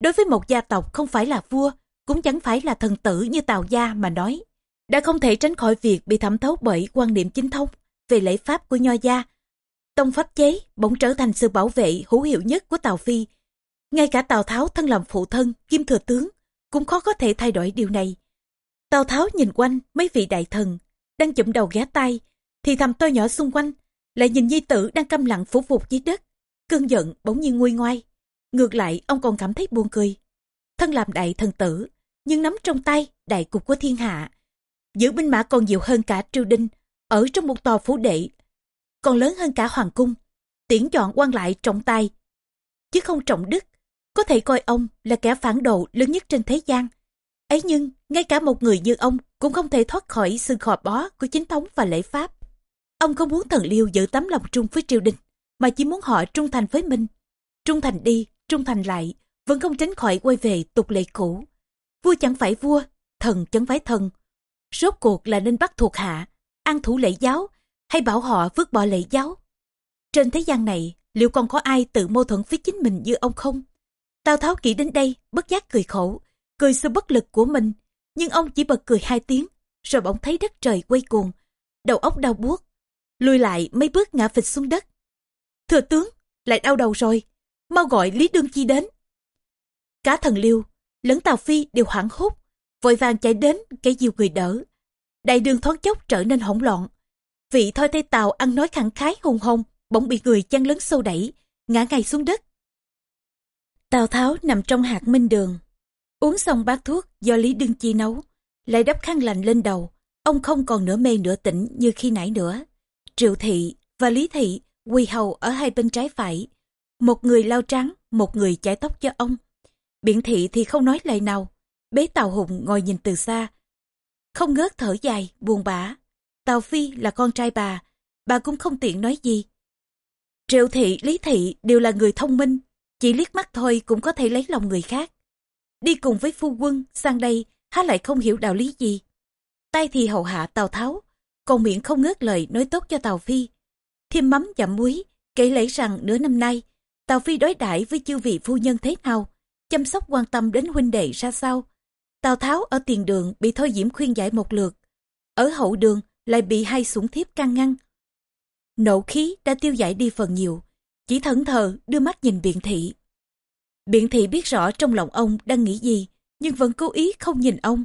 Đối với một gia tộc không phải là vua, cũng chẳng phải là thần tử như Tào Gia mà nói. Đã không thể tránh khỏi việc bị thẩm thấu bởi quan niệm chính thống về lễ pháp của Nho Gia, Tông pháp chế bỗng trở thành sự bảo vệ hữu hiệu nhất của Tào Phi. Ngay cả Tào Tháo thân làm phụ thân, kim thừa tướng, cũng khó có thể thay đổi điều này. Tào Tháo nhìn quanh mấy vị đại thần, đang chụm đầu ghé tay, thì thầm to nhỏ xung quanh, lại nhìn nhi tử đang câm lặng phủ phục dưới đất. Cơn giận bỗng nhiên nguôi ngoai. Ngược lại, ông còn cảm thấy buồn cười. Thân làm đại thần tử, nhưng nắm trong tay đại cục của thiên hạ. Giữ binh mã còn nhiều hơn cả triều đình, ở trong một tòa phủ đệ, còn lớn hơn cả hoàng cung. Tiễn chọn quan lại trọng tài, chứ không trọng đức. Có thể coi ông là kẻ phản đồ lớn nhất trên thế gian. ấy nhưng, ngay cả một người như ông cũng không thể thoát khỏi sự khò bó của chính thống và lễ pháp. Ông không muốn thần liêu giữ tấm lòng trung với triều đình, mà chỉ muốn họ trung thành với mình. Trung thành đi, trung thành lại, vẫn không tránh khỏi quay về tục lệ cũ. Vua chẳng phải vua, thần chẳng phải thần. Rốt cuộc là nên bắt thuộc hạ, ăn thủ lễ giáo, hay bảo họ vứt bỏ lễ giáo. Trên thế gian này, liệu còn có ai tự mâu thuẫn với chính mình như ông không? Tào Tháo nghĩ đến đây, bất giác cười khổ, cười sự bất lực của mình. Nhưng ông chỉ bật cười hai tiếng, rồi bỗng thấy đất trời quay cuồng, đầu óc đau buốt, lùi lại mấy bước ngã phịch xuống đất. Thừa tướng, lại đau đầu rồi, mau gọi Lý Đương Chi đến. Cả thần liêu, lẫn Tào Phi đều hoảng hốt, vội vàng chạy đến cái diều người đỡ. Đại đường thoáng chốc trở nên hỗn loạn. Vị thôi tây tàu ăn nói khẳng khái hùng hồn, bỗng bị người chăn lớn sâu đẩy, ngã ngay xuống đất. Tào Tháo nằm trong hạt minh đường, uống xong bát thuốc do Lý Đương Chi nấu, lại đắp khăn lạnh lên đầu, ông không còn nửa mê nửa tỉnh như khi nãy nữa. Triệu Thị và Lý Thị quỳ hầu ở hai bên trái phải, một người lau trắng, một người chải tóc cho ông. Biện Thị thì không nói lời nào, bế Tào Hùng ngồi nhìn từ xa, không ngớt thở dài, buồn bã. Tào Phi là con trai bà, bà cũng không tiện nói gì. Triệu Thị, Lý Thị đều là người thông minh, chỉ liếc mắt thôi cũng có thể lấy lòng người khác. Đi cùng với phu quân sang đây, há lại không hiểu đạo lý gì. Tay thì hầu hạ Tào Tháo, còn miệng không ngớt lời nói tốt cho Tào Phi. Thêm mắm chậm muối, kể lễ rằng nửa năm nay, Tào Phi đối đãi với chư vị phu nhân thế nào, chăm sóc quan tâm đến huynh đệ ra sao. Tào Tháo ở tiền đường bị Thôi Diễm khuyên giải một lượt, ở hậu đường lại bị hai sủng thiếp can ngăn. Nộ khí đã tiêu giải đi phần nhiều, chỉ thẫn thờ đưa mắt nhìn biện thị. Biện thị biết rõ trong lòng ông đang nghĩ gì, nhưng vẫn cố ý không nhìn ông.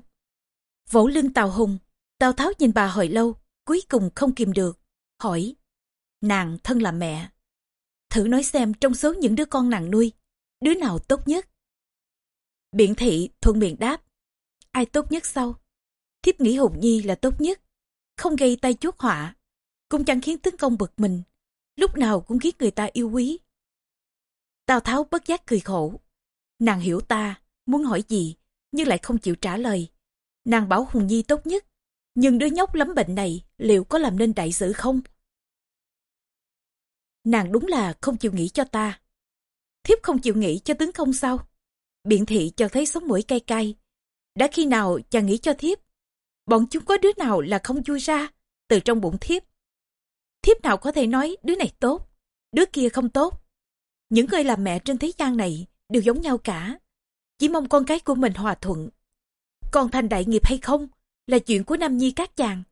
Vỗ lưng Tào Hùng, Tào Tháo nhìn bà hồi lâu, cuối cùng không kìm được, hỏi. Nàng thân là mẹ. Thử nói xem trong số những đứa con nàng nuôi, đứa nào tốt nhất? Biện thị thuận miệng đáp. Ai tốt nhất sau? Thiếp nghĩ Hùng Nhi là tốt nhất. Không gây tay chuốt họa, cũng chẳng khiến tướng công bực mình. Lúc nào cũng khiến người ta yêu quý. Tào Tháo bất giác cười khổ. Nàng hiểu ta, muốn hỏi gì, nhưng lại không chịu trả lời. Nàng bảo Hùng Nhi tốt nhất, nhưng đứa nhóc lắm bệnh này liệu có làm nên đại sự không? Nàng đúng là không chịu nghĩ cho ta. Thiếp không chịu nghĩ cho tướng công sao? Biện thị cho thấy sống mũi cay cay. Đã khi nào chàng nghĩ cho thiếp? Bọn chúng có đứa nào là không chui ra từ trong bụng thiếp? Thiếp nào có thể nói đứa này tốt, đứa kia không tốt. Những người làm mẹ trên thế gian này đều giống nhau cả. Chỉ mong con cái của mình hòa thuận. Còn thành đại nghiệp hay không là chuyện của Nam Nhi các chàng.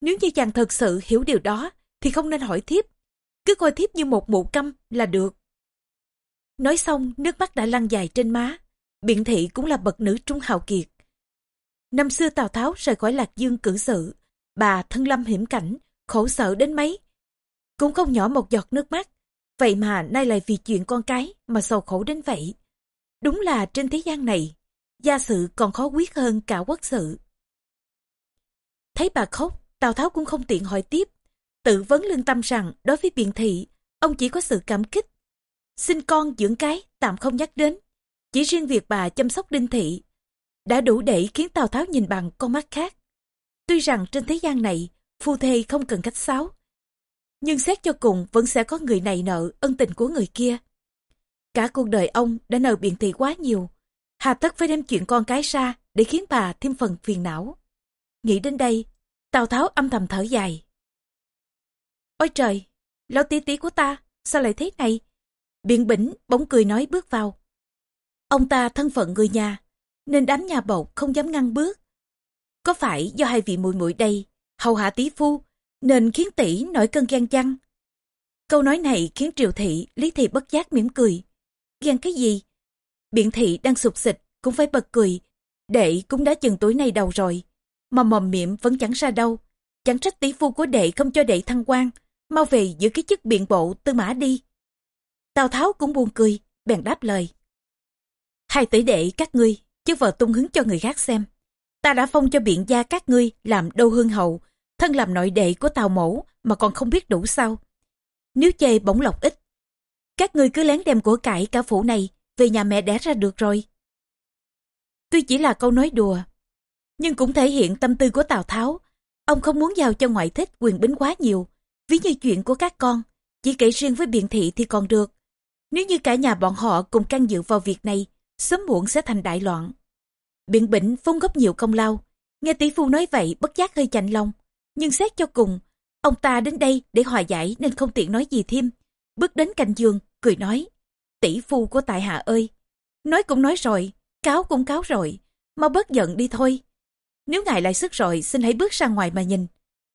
Nếu như chàng thật sự hiểu điều đó thì không nên hỏi thiếp. Cứ coi thiếp như một mụ câm là được. Nói xong nước mắt đã lăn dài trên má. Biện thị cũng là bậc nữ trung hào kiệt. Năm xưa Tào Tháo rời khỏi Lạc Dương cử sự. Bà thân lâm hiểm cảnh, khổ sở đến mấy. Cũng không nhỏ một giọt nước mắt. Vậy mà nay lại vì chuyện con cái mà sầu khổ đến vậy. Đúng là trên thế gian này, gia sự còn khó quyết hơn cả quốc sự. Thấy bà khóc, Tào Tháo cũng không tiện hỏi tiếp. Tự vấn lương tâm rằng đối với biện thị, ông chỉ có sự cảm kích. xin con dưỡng cái, tạm không nhắc đến. Chỉ riêng việc bà chăm sóc đinh thị, đã đủ để khiến Tào Tháo nhìn bằng con mắt khác. Tuy rằng trên thế gian này, phu thê không cần cách sáo. Nhưng xét cho cùng vẫn sẽ có người này nợ ân tình của người kia. Cả cuộc đời ông đã nợ biện thị quá nhiều. Hà tất phải đem chuyện con cái ra để khiến bà thêm phần phiền não. Nghĩ đến đây, Tào Tháo âm thầm thở dài. Ôi trời, lão tí tí của ta, sao lại thế này? Biện bỉnh bỗng cười nói bước vào. Ông ta thân phận người nhà, nên đám nhà bộc không dám ngăn bước. Có phải do hai vị muội muội đây, hầu hạ tí phu, nên khiến tỷ nổi cơn ghen chăng? Câu nói này khiến Triều Thị, Lý Thị bất giác mỉm cười. Ghen cái gì? Biện Thị đang sụp xịt, cũng phải bật cười. Đệ cũng đã chừng tuổi này đầu rồi. Mà mồm miệng vẫn chẳng ra đâu. Chẳng trách tỷ phu của đệ không cho đệ thăng quan. Mau về giữ cái chức biện bộ tư mã đi. Tào Tháo cũng buồn cười, bèn đáp lời. Hai tỷ đệ các ngươi, chứ vợ tung hứng cho người khác xem. Ta đã phong cho biện gia các ngươi làm đô hương hậu, thân làm nội đệ của Tào Mẫu mà còn không biết đủ sao. Nếu chê bổng lộc ít, các ngươi cứ lén đem của cải cả phủ này về nhà mẹ đẻ ra được rồi. Tuy chỉ là câu nói đùa, nhưng cũng thể hiện tâm tư của Tào Tháo. Ông không muốn giao cho ngoại thích quyền bính quá nhiều, ví như chuyện của các con, chỉ kể riêng với biện thị thì còn được. Nếu như cả nhà bọn họ cùng can dự vào việc này, sớm muộn sẽ thành đại loạn. Biện bỉnh vốn góp nhiều công lao, nghe tỷ phu nói vậy bất giác hơi chạnh lòng. Nhưng xét cho cùng, ông ta đến đây để hòa giải nên không tiện nói gì thêm. Bước đến cạnh giường, cười nói, tỷ phu của tại hạ ơi. Nói cũng nói rồi, cáo cũng cáo rồi, mau bớt giận đi thôi. Nếu ngài lại sức rồi, xin hãy bước ra ngoài mà nhìn.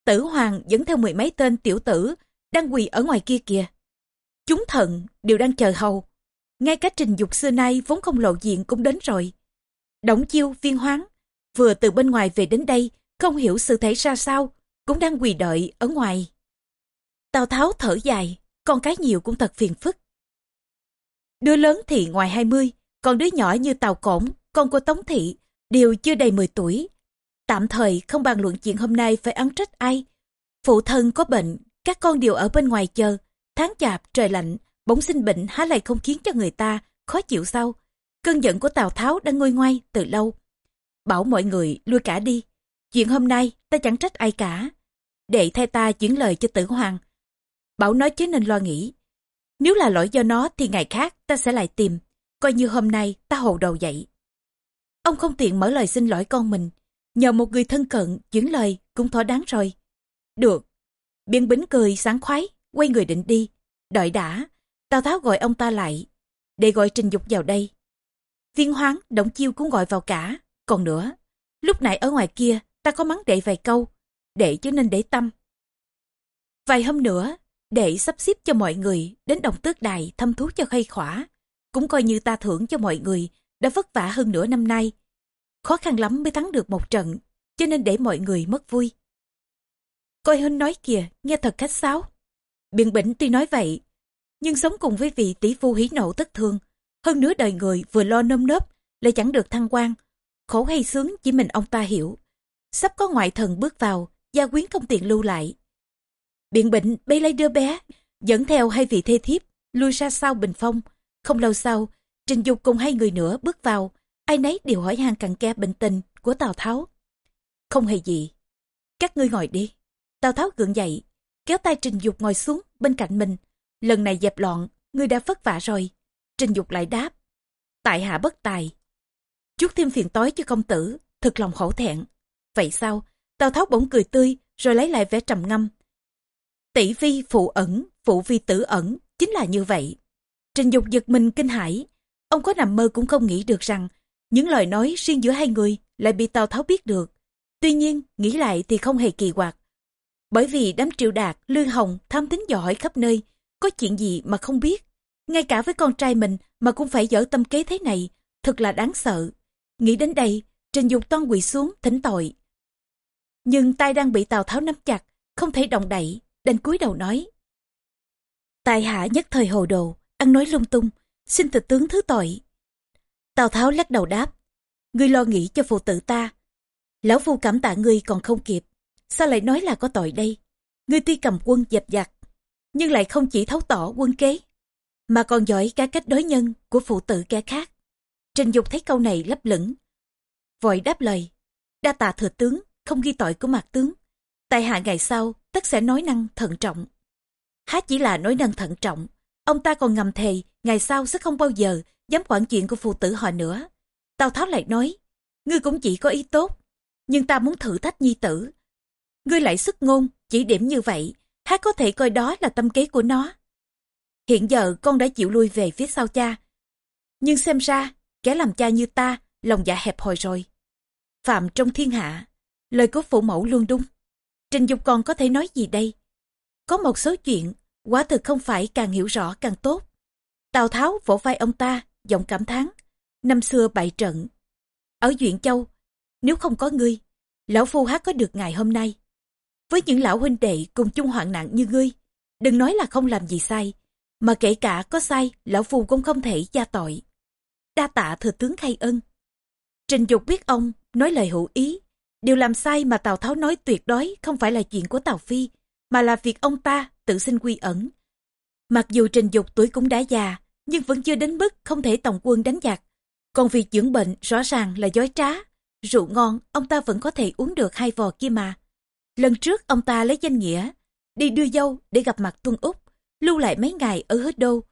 Tử Hoàng dẫn theo mười mấy tên tiểu tử, đang quỳ ở ngoài kia kìa. Chúng thần đều đang chờ hầu. Ngay cả trình dục xưa nay vốn không lộ diện cũng đến rồi. Đổng chiêu viên hoáng, vừa từ bên ngoài về đến đây, không hiểu sự thể ra sao, cũng đang quỳ đợi ở ngoài. Tào Tháo thở dài, con cái nhiều cũng thật phiền phức. Đứa lớn thì ngoài 20, còn đứa nhỏ như Tào Cổng, con của Tống Thị, đều chưa đầy 10 tuổi. Tạm thời không bàn luận chuyện hôm nay phải ăn trách ai. Phụ thân có bệnh, các con đều ở bên ngoài chờ. Tháng chạp, trời lạnh, bỗng sinh bệnh há lại không khiến cho người ta khó chịu sao. Cơn giận của Tào Tháo đã ngôi ngoai từ lâu. Bảo mọi người lui cả đi. Chuyện hôm nay ta chẳng trách ai cả. để thay ta chuyển lời cho tử hoàng. Bảo nói chứ nên lo nghĩ. Nếu là lỗi do nó thì ngày khác ta sẽ lại tìm. Coi như hôm nay ta hồ đầu dậy. Ông không tiện mở lời xin lỗi con mình. Nhờ một người thân cận chuyển lời cũng thỏa đáng rồi. Được. Biên bính cười sáng khoái, quay người định đi. Đợi đã, Tào Tháo gọi ông ta lại, để gọi Trình Dục vào đây. Viên hoáng, Động Chiêu cũng gọi vào cả. Còn nữa, lúc nãy ở ngoài kia, ta có mắng đệ vài câu, đệ chứ nên để tâm. Vài hôm nữa, đệ sắp xếp cho mọi người đến đồng tước đài thăm thú cho khay khỏa. Cũng coi như ta thưởng cho mọi người đã vất vả hơn nửa năm nay. Khó khăn lắm mới thắng được một trận, cho nên để mọi người mất vui. Coi hơn nói kìa, nghe thật khách sáo. Biện bỉnh tuy nói vậy, nhưng sống cùng với vị tỷ phu hí nộ tất thương. Hơn nữa đời người vừa lo nơm nớp, lại chẳng được thăng quan. Khổ hay sướng chỉ mình ông ta hiểu. Sắp có ngoại thần bước vào, gia quyến không tiện lưu lại. Biện bệnh bấy lấy đứa bé, dẫn theo hai vị thê thiếp, lui ra sau bình phong. Không lâu sau, Trình Dục cùng hai người nữa bước vào, ai nấy đều hỏi han cặn kẽ bệnh tình của Tào Tháo. Không hề gì. Các ngươi ngồi đi. Tào Tháo gượng dậy, kéo tay Trình Dục ngồi xuống bên cạnh mình. Lần này dẹp loạn, ngươi đã vất vả rồi. Trình Dục lại đáp. Tại hạ bất tài. Chút thêm phiền tối cho công tử, thực lòng khổ thẹn. Vậy sao? Tào Tháo bỗng cười tươi, rồi lấy lại vẻ trầm ngâm. Tỷ vi phụ ẩn, phụ vi tử ẩn, chính là như vậy. Trình Dục giật mình kinh hãi. Ông có nằm mơ cũng không nghĩ được rằng những lời nói riêng giữa hai người lại bị Tào Tháo biết được. Tuy nhiên, nghĩ lại thì không hề kỳ quặc. Bởi vì đám triệu đạt, lương hồng, tham tính giỏi khắp nơi, có chuyện gì mà không biết. Ngay cả với con trai mình mà cũng phải dở tâm kế thế này, thật là đáng sợ. Nghĩ đến đây, Trình Dục toan quỳ xuống, thỉnh tội. Nhưng tay đang bị Tào Tháo nắm chặt, không thể động đậy, đành cúi đầu nói. Tài hạ nhất thời hồ đồ, ăn nói lung tung, xin tịch tướng thứ tội. Tào Tháo lắc đầu đáp, ngươi lo nghĩ cho phụ tử ta. Lão phu cảm tạ ngươi còn không kịp, sao lại nói là có tội đây? Ngươi tuy cầm quân dập giặc, nhưng lại không chỉ thấu tỏ quân kế, mà còn giỏi cả cách đối nhân của phụ tử kẻ khác. Trình Dục thấy câu này lấp lửng, vội đáp lời, đa tạ thừa tướng, không ghi tội của mặt tướng. Tại hạ ngày sau, tất sẽ nói năng thận trọng. Há chỉ là nói năng thận trọng, ông ta còn ngầm thề, ngày sau sẽ không bao giờ dám quản chuyện của phụ tử họ nữa. Tào Tháo lại nói, ngươi cũng chỉ có ý tốt, nhưng ta muốn thử thách nhi tử. Ngươi lại sức ngôn, chỉ điểm như vậy, há có thể coi đó là tâm kế của nó. Hiện giờ con đã chịu lui về phía sau cha. Nhưng xem ra, kẻ làm cha như ta, lòng dạ hẹp hòi rồi. Phạm trong thiên hạ, lời của phụ mẫu luôn đúng. Trình Dục còn có thể nói gì đây? Có một số chuyện, quả thực không phải càng hiểu rõ càng tốt. Tào Tháo vỗ vai ông ta, giọng cảm thán. Năm xưa bại trận. Ở Duyện Châu, nếu không có ngươi, lão phu hát có được ngày hôm nay. Với những lão huynh đệ cùng chung hoạn nạn như ngươi, đừng nói là không làm gì sai, mà kể cả có sai, lão phù cũng không thể gia tội. Đa tạ thừa tướng khai ân. Trình Dục biết ông nói lời hữu ý, điều làm sai mà Tào Tháo nói tuyệt đối không phải là chuyện của Tào Phi, mà là việc ông ta tự xin quy ẩn. Mặc dù Trình Dục tuổi cũng đã già, nhưng vẫn chưa đến mức không thể tổng quân đánh giặc. Còn việc dưỡng bệnh rõ ràng là dối trá. Rượu ngon, ông ta vẫn có thể uống được hai vò kia mà. Lần trước ông ta lấy danh nghĩa, đi đưa dâu để gặp mặt Tuân Úc, lưu lại mấy ngày ở hết đô.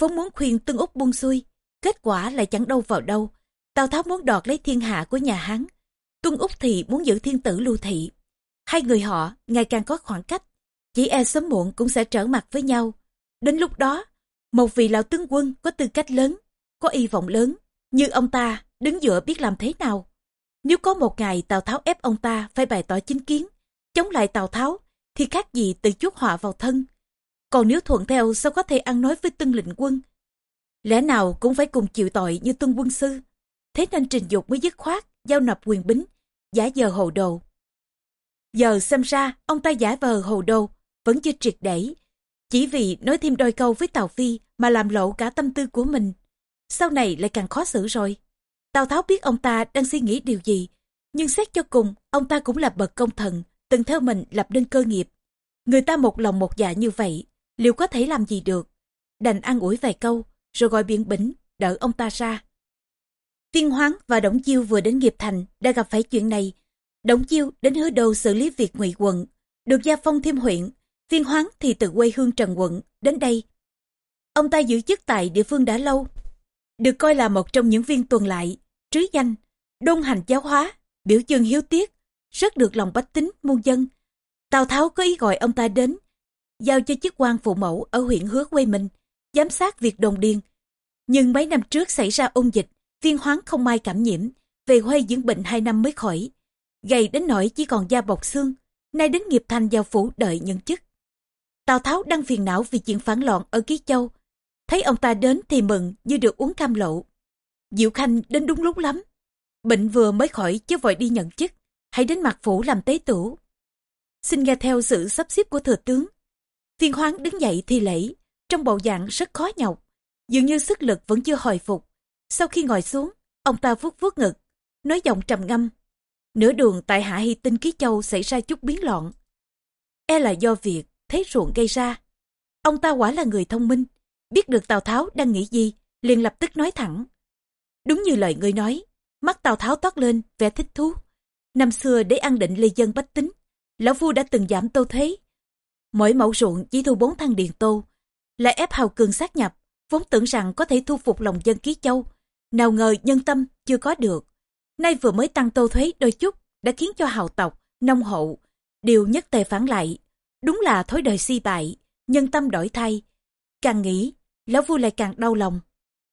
Vốn muốn khuyên Tuân Úc buông xuôi, kết quả lại chẳng đâu vào đâu. Tào Tháo muốn đọt lấy thiên hạ của nhà Hán. Tuân Úc thì muốn giữ thiên tử lưu thị. Hai người họ ngày càng có khoảng cách, chỉ e sớm muộn cũng sẽ trở mặt với nhau. Đến lúc đó, một vị lão tướng quân có tư cách lớn, có y vọng lớn, như ông ta đứng giữa biết làm thế nào. Nếu có một ngày Tào Tháo ép ông ta phải bày tỏ chính kiến, chống lại Tào Tháo, thì khác gì tự chuốc họa vào thân. Còn nếu thuận theo sao có thể ăn nói với tân lệnh quân? Lẽ nào cũng phải cùng chịu tội như tuân quân sư. Thế nên trình dục mới dứt khoát, giao nộp quyền bính, giả giờ hồ đồ. Giờ xem ra, ông ta giả vờ hồ đồ, vẫn chưa triệt để. Chỉ vì nói thêm đôi câu với Tào Phi mà làm lộ cả tâm tư của mình. Sau này lại càng khó xử rồi. Tào Tháo biết ông ta đang suy nghĩ điều gì, nhưng xét cho cùng, ông ta cũng là bậc công thần, từng theo mình lập nên cơ nghiệp. Người ta một lòng một dạ như vậy, liệu có thể làm gì được? Đành ăn ủi vài câu, rồi gọi biện bỉnh, đỡ ông ta ra. Viên Hoáng và Đổng Chiêu vừa đến nghiệp thành đã gặp phải chuyện này. Đổng Chiêu đến hứa đầu xử lý việc ngụy quận, được gia phong thêm huyện. Viên Hoáng thì từ quê hương Trần quận đến đây. Ông ta giữ chức tại địa phương đã lâu, được coi là một trong những viên tuần lại, trứ danh, đôn hành giáo hóa, biểu dương hiếu tiết, rất được lòng bách tính muôn dân. Tào Tháo có ý gọi ông ta đến, giao cho chức quan phụ mẫu ở huyện Hứa quê mình, giám sát việc đồng điền. Nhưng mấy năm trước xảy ra ôn dịch, viên hoáng không may cảm nhiễm, về huê dưỡng bệnh hai năm mới khỏi. Gầy đến nỗi chỉ còn da bọc xương, nay đến nghiệp thành giao phủ đợi nhận chức. Tào Tháo đang phiền não vì chuyện phản loạn ở Ký Châu. Thấy ông ta đến thì mừng như được uống cam lộ. Diệu Khanh đến đúng lúc lắm. Bệnh vừa mới khỏi chứ vội đi nhận chức hãy đến mặt phủ làm tế tủ. Xin nghe theo sự sắp xếp của thừa tướng. Viên hoáng đứng dậy thì lễ, trong bộ dạng rất khó nhọc, dường như sức lực vẫn chưa hồi phục. Sau khi ngồi xuống, ông ta vuốt vuốt ngực, nói giọng trầm ngâm. Nửa đường tại Hạ Hy Tinh Ký Châu xảy ra chút biến loạn. E là do việc thế ruộng gây ra. Ông ta quả là người thông minh, biết được Tào Tháo đang nghĩ gì, liền lập tức nói thẳng. Đúng như lời người nói, mắt Tào Tháo toát lên vẻ thích thú. Năm xưa để an định lê dân bách tính, lão phu đã từng giảm tô thuế. Mỗi mẫu ruộng chỉ thu bốn thăng điền tô, lại ép hào cường sát nhập, vốn tưởng rằng có thể thu phục lòng dân ký châu. Nào ngờ nhân tâm chưa có được. Nay vừa mới tăng tô thuế đôi chút, đã khiến cho hào tộc, nông hộ, đều nhất tề phản lại. Đúng là thối đời si bại, nhân tâm đổi thay. Càng nghĩ, lão vua lại càng đau lòng.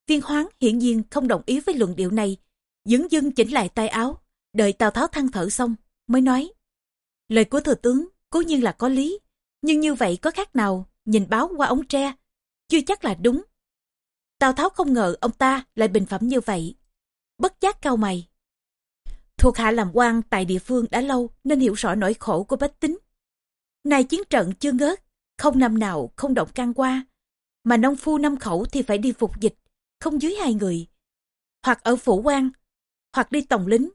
Viên hoáng hiển nhiên không đồng ý với luận điệu này, dứng dưng chỉnh lại tay áo, Đợi Tào Tháo than thở xong, mới nói. Lời của thừa tướng cố nhiên là có lý, nhưng như vậy có khác nào nhìn báo qua ống tre, chưa chắc là đúng. Tào Tháo không ngờ ông ta lại bình phẩm như vậy. Bất giác cao mày. Thuộc hạ làm quan tại địa phương đã lâu nên hiểu rõ nỗi khổ của bách tính. Này chiến trận chưa ngớt, không năm nào không động can qua. Mà nông phu năm khẩu thì phải đi phục dịch, không dưới hai người. Hoặc ở phủ quan, hoặc đi tổng lính,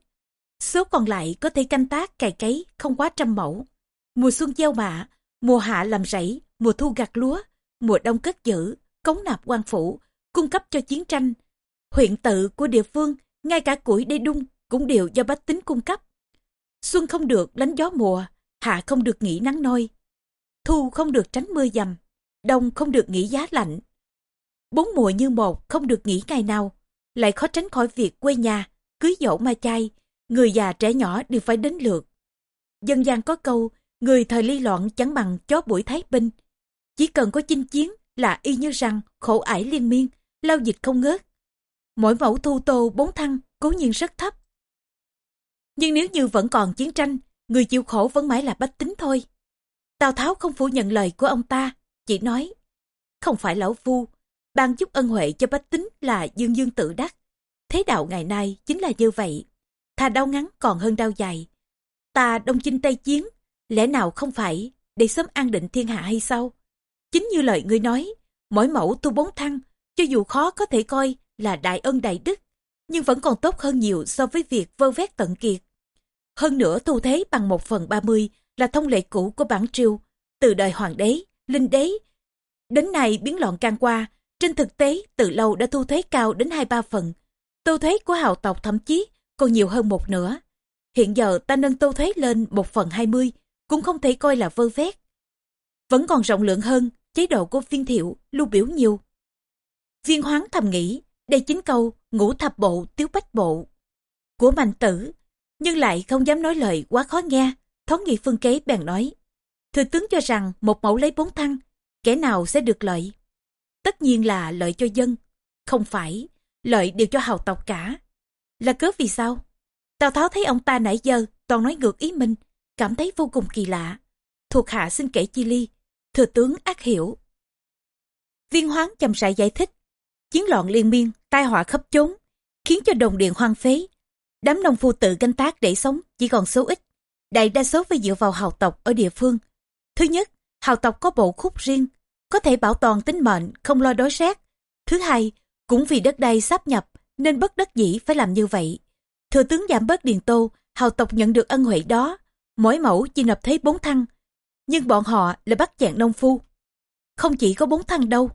Số còn lại có thể canh tác cày cấy không quá trăm mẫu. Mùa xuân gieo mạ, mùa hạ làm rẫy, mùa thu gặt lúa, mùa đông cất giữ, cống nạp quan phủ, cung cấp cho chiến tranh. Huyện tự của địa phương, ngay cả củi đê đung cũng đều do bách tính cung cấp. Xuân không được lánh gió mùa, hạ không được nghỉ nắng nôi. Thu không được tránh mưa dầm, đông không được nghỉ giá lạnh. Bốn mùa như một không được nghỉ ngày nào, lại khó tránh khỏi việc quê nhà, cưới dỗ ma chay, người già trẻ nhỏ đều phải đến lượt. Dân gian có câu, người thời ly loạn chẳng bằng chó buổi thái binh. Chỉ cần có chinh chiến là y như rằng khổ ải liên miên, lao dịch không ngớt. Mỗi mẫu thu tô bốn thăng cố nhiên rất thấp. Nhưng nếu như vẫn còn chiến tranh, người chịu khổ vẫn mãi là bách tính thôi. Tào Tháo không phủ nhận lời của ông ta, chỉ nói, không phải lão phu, ban giúp ân huệ cho bách tính là dương dương tự đắc. Thế đạo ngày nay chính là như vậy, thà đau ngắn còn hơn đau dài. Ta đông chinh tây chiến, lẽ nào không phải để sớm an định thiên hạ hay sao? Chính như lời ngươi nói, mỗi mẫu tu bốn thăng, cho dù khó có thể coi là đại ân đại đức, nhưng vẫn còn tốt hơn nhiều so với việc vơ vét tận kiệt. Hơn nữa thu thế bằng một phần ba mươi là thông lệ cũ của bản triều, từ đời hoàng đế, linh đế. Đến nay biến loạn can qua, trên thực tế từ lâu đã thu thế cao đến hai ba phần. Thu thế của hào tộc thậm chí còn nhiều hơn một nửa. Hiện giờ ta nâng tô thuế lên một phần hai mươi cũng không thể coi là vơ vét. Vẫn còn rộng lượng hơn chế độ của viên thiệu, lưu biểu nhiều. Viên hoáng thầm nghĩ, đây chính câu ngũ thập bộ, tiếu bách bộ của mạnh tử, nhưng lại không dám nói lời quá khó nghe. thống nghị phương kế bèn nói, thừa tướng cho rằng một mẫu lấy bốn thăng, kẻ nào sẽ được lợi? Tất nhiên là lợi cho dân, không phải, lợi đều cho hào tộc cả. Là cớ vì sao? Tào Tháo thấy ông ta nãy giờ toàn nói ngược ý mình, cảm thấy vô cùng kỳ lạ. Thuộc hạ xin kể chi ly, thừa tướng ác hiểu. Viên hoáng chậm rãi giải thích, chiến loạn liên miên, tai họa khắp chốn, khiến cho đồng điện hoang phế. Đám nông phu tự canh tác để sống chỉ còn số ít, đại đa số phải dựa vào hào tộc ở địa phương. Thứ nhất, hào tộc có bộ khúc riêng, có thể bảo toàn tính mệnh, không lo đói rét. Thứ hai, cũng vì đất đai sáp nhập nên bất đắc dĩ phải làm như vậy. Thừa tướng giảm bớt điền tô, hào tộc nhận được ân huệ đó, mỗi mẫu chỉ nộp thấy bốn thăng. Nhưng bọn họ là bắt chẹn nông phu. Không chỉ có bốn thăng đâu.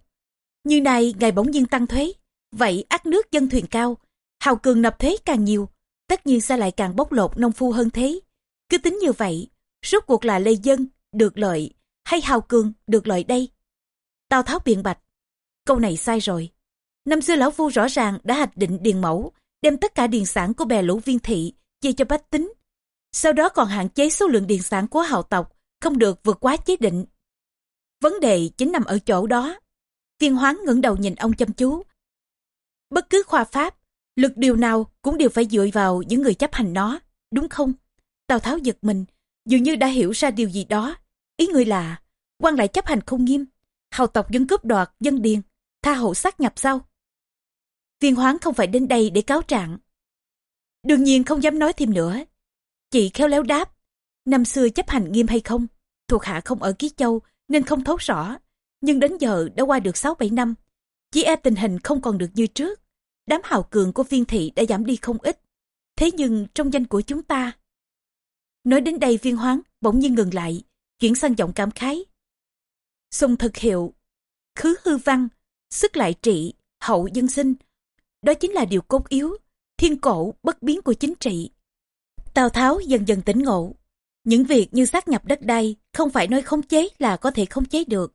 Như này ngày bỗng nhiên tăng thuế, vậy ác nước dân thuyền cao, hào cường nộp thuế càng nhiều, tất nhiên sẽ lại càng bóc lột nông phu hơn thế. Cứ tính như vậy, rốt cuộc là lê dân được lợi hay hào cường được lợi đây? Tào Tháo biện bạch, câu này sai rồi. Năm xưa lão phu rõ ràng đã hạch định điền mẫu, đem tất cả điền sản của bè lũ viên thị chia cho bách tính. Sau đó còn hạn chế số lượng điền sản của hào tộc, không được vượt quá chế định. Vấn đề chính nằm ở chỗ đó. Viên hoáng ngẩng đầu nhìn ông chăm chú. Bất cứ khoa pháp, lực điều nào cũng đều phải dựa vào những người chấp hành nó, đúng không? Tào Tháo giật mình, dường như đã hiểu ra điều gì đó. Ý người là, quan lại chấp hành không nghiêm, hào tộc vẫn cướp đoạt dân điền, tha hậu sát nhập sau. Viên hoáng không phải đến đây để cáo trạng. Đương nhiên không dám nói thêm nữa. Chị khéo léo đáp, năm xưa chấp hành nghiêm hay không, thuộc hạ không ở Ký Châu nên không thấu rõ. Nhưng đến giờ đã qua được 6-7 năm, chỉ e tình hình không còn được như trước. Đám hào cường của viên thị đã giảm đi không ít. Thế nhưng trong danh của chúng ta... Nói đến đây viên hoáng bỗng nhiên ngừng lại, chuyển sang giọng cảm khái. Sùng thực hiệu, khứ hư văn, sức lại trị, hậu dân sinh, đó chính là điều cốt yếu, thiên cổ bất biến của chính trị. Tào Tháo dần dần tỉnh ngộ. Những việc như sát nhập đất đai không phải nói khống chế là có thể khống chế được.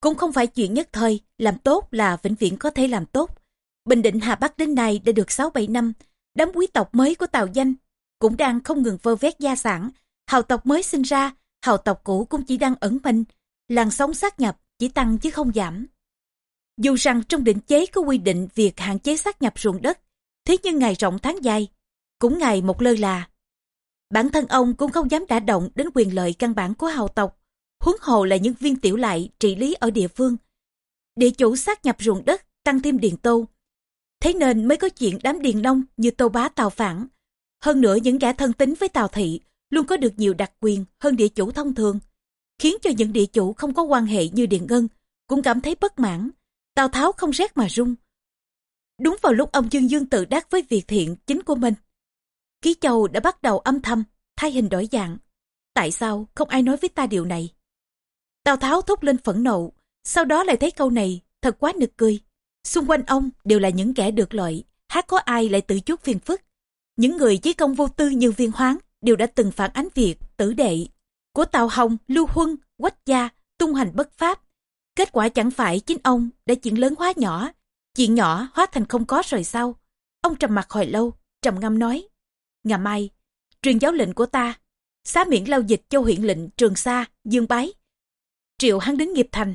Cũng không phải chuyện nhất thời, làm tốt là vĩnh viễn có thể làm tốt. Bình Định Hà Bắc đến nay đã được 6-7 năm, đám quý tộc mới của Tào Danh cũng đang không ngừng vơ vét gia sản. Hào tộc mới sinh ra, hào tộc cũ cũng chỉ đang ẩn mình. Làn sóng sát nhập chỉ tăng chứ không giảm. Dù rằng trong định chế có quy định việc hạn chế sát nhập ruộng đất, thế nhưng ngày rộng tháng dài, cũng ngày một lơ là. Bản thân ông cũng không dám đả động đến quyền lợi căn bản của hào tộc, huống hồ là những viên tiểu lại trị lý ở địa phương. Địa chủ sát nhập ruộng đất, tăng thêm điền tô. Thế nên mới có chuyện đám điền nông như tô bá tào phản. Hơn nữa những gã thân tính với tào thị luôn có được nhiều đặc quyền hơn địa chủ thông thường, khiến cho những địa chủ không có quan hệ như điền ngân cũng cảm thấy bất mãn Tào Tháo không rét mà run. Đúng vào lúc ông Dương Dương tự đắc với việc thiện chính của mình. Ký Châu đã bắt đầu âm thầm, thay hình đổi dạng. Tại sao không ai nói với ta điều này? Tào Tháo thúc lên phẫn nộ, sau đó lại thấy câu này thật quá nực cười. Xung quanh ông đều là những kẻ được lợi, hát có ai lại tự chuốc phiền phức. Những người chí công vô tư như viên hoáng đều đã từng phản ánh việc tử đệ của Tào Hồng, Lưu Huân, Quách Gia tung hành bất pháp Kết quả chẳng phải chính ông đã chuyện lớn hóa nhỏ, chuyện nhỏ hóa thành không có rồi sao? Ông trầm mặt hồi lâu, trầm ngâm nói. Ngày mai, truyền giáo lệnh của ta, xá miễn lao dịch cho huyện lệnh Trường Sa, Dương Bái. Triệu hắn đến nghiệp thành,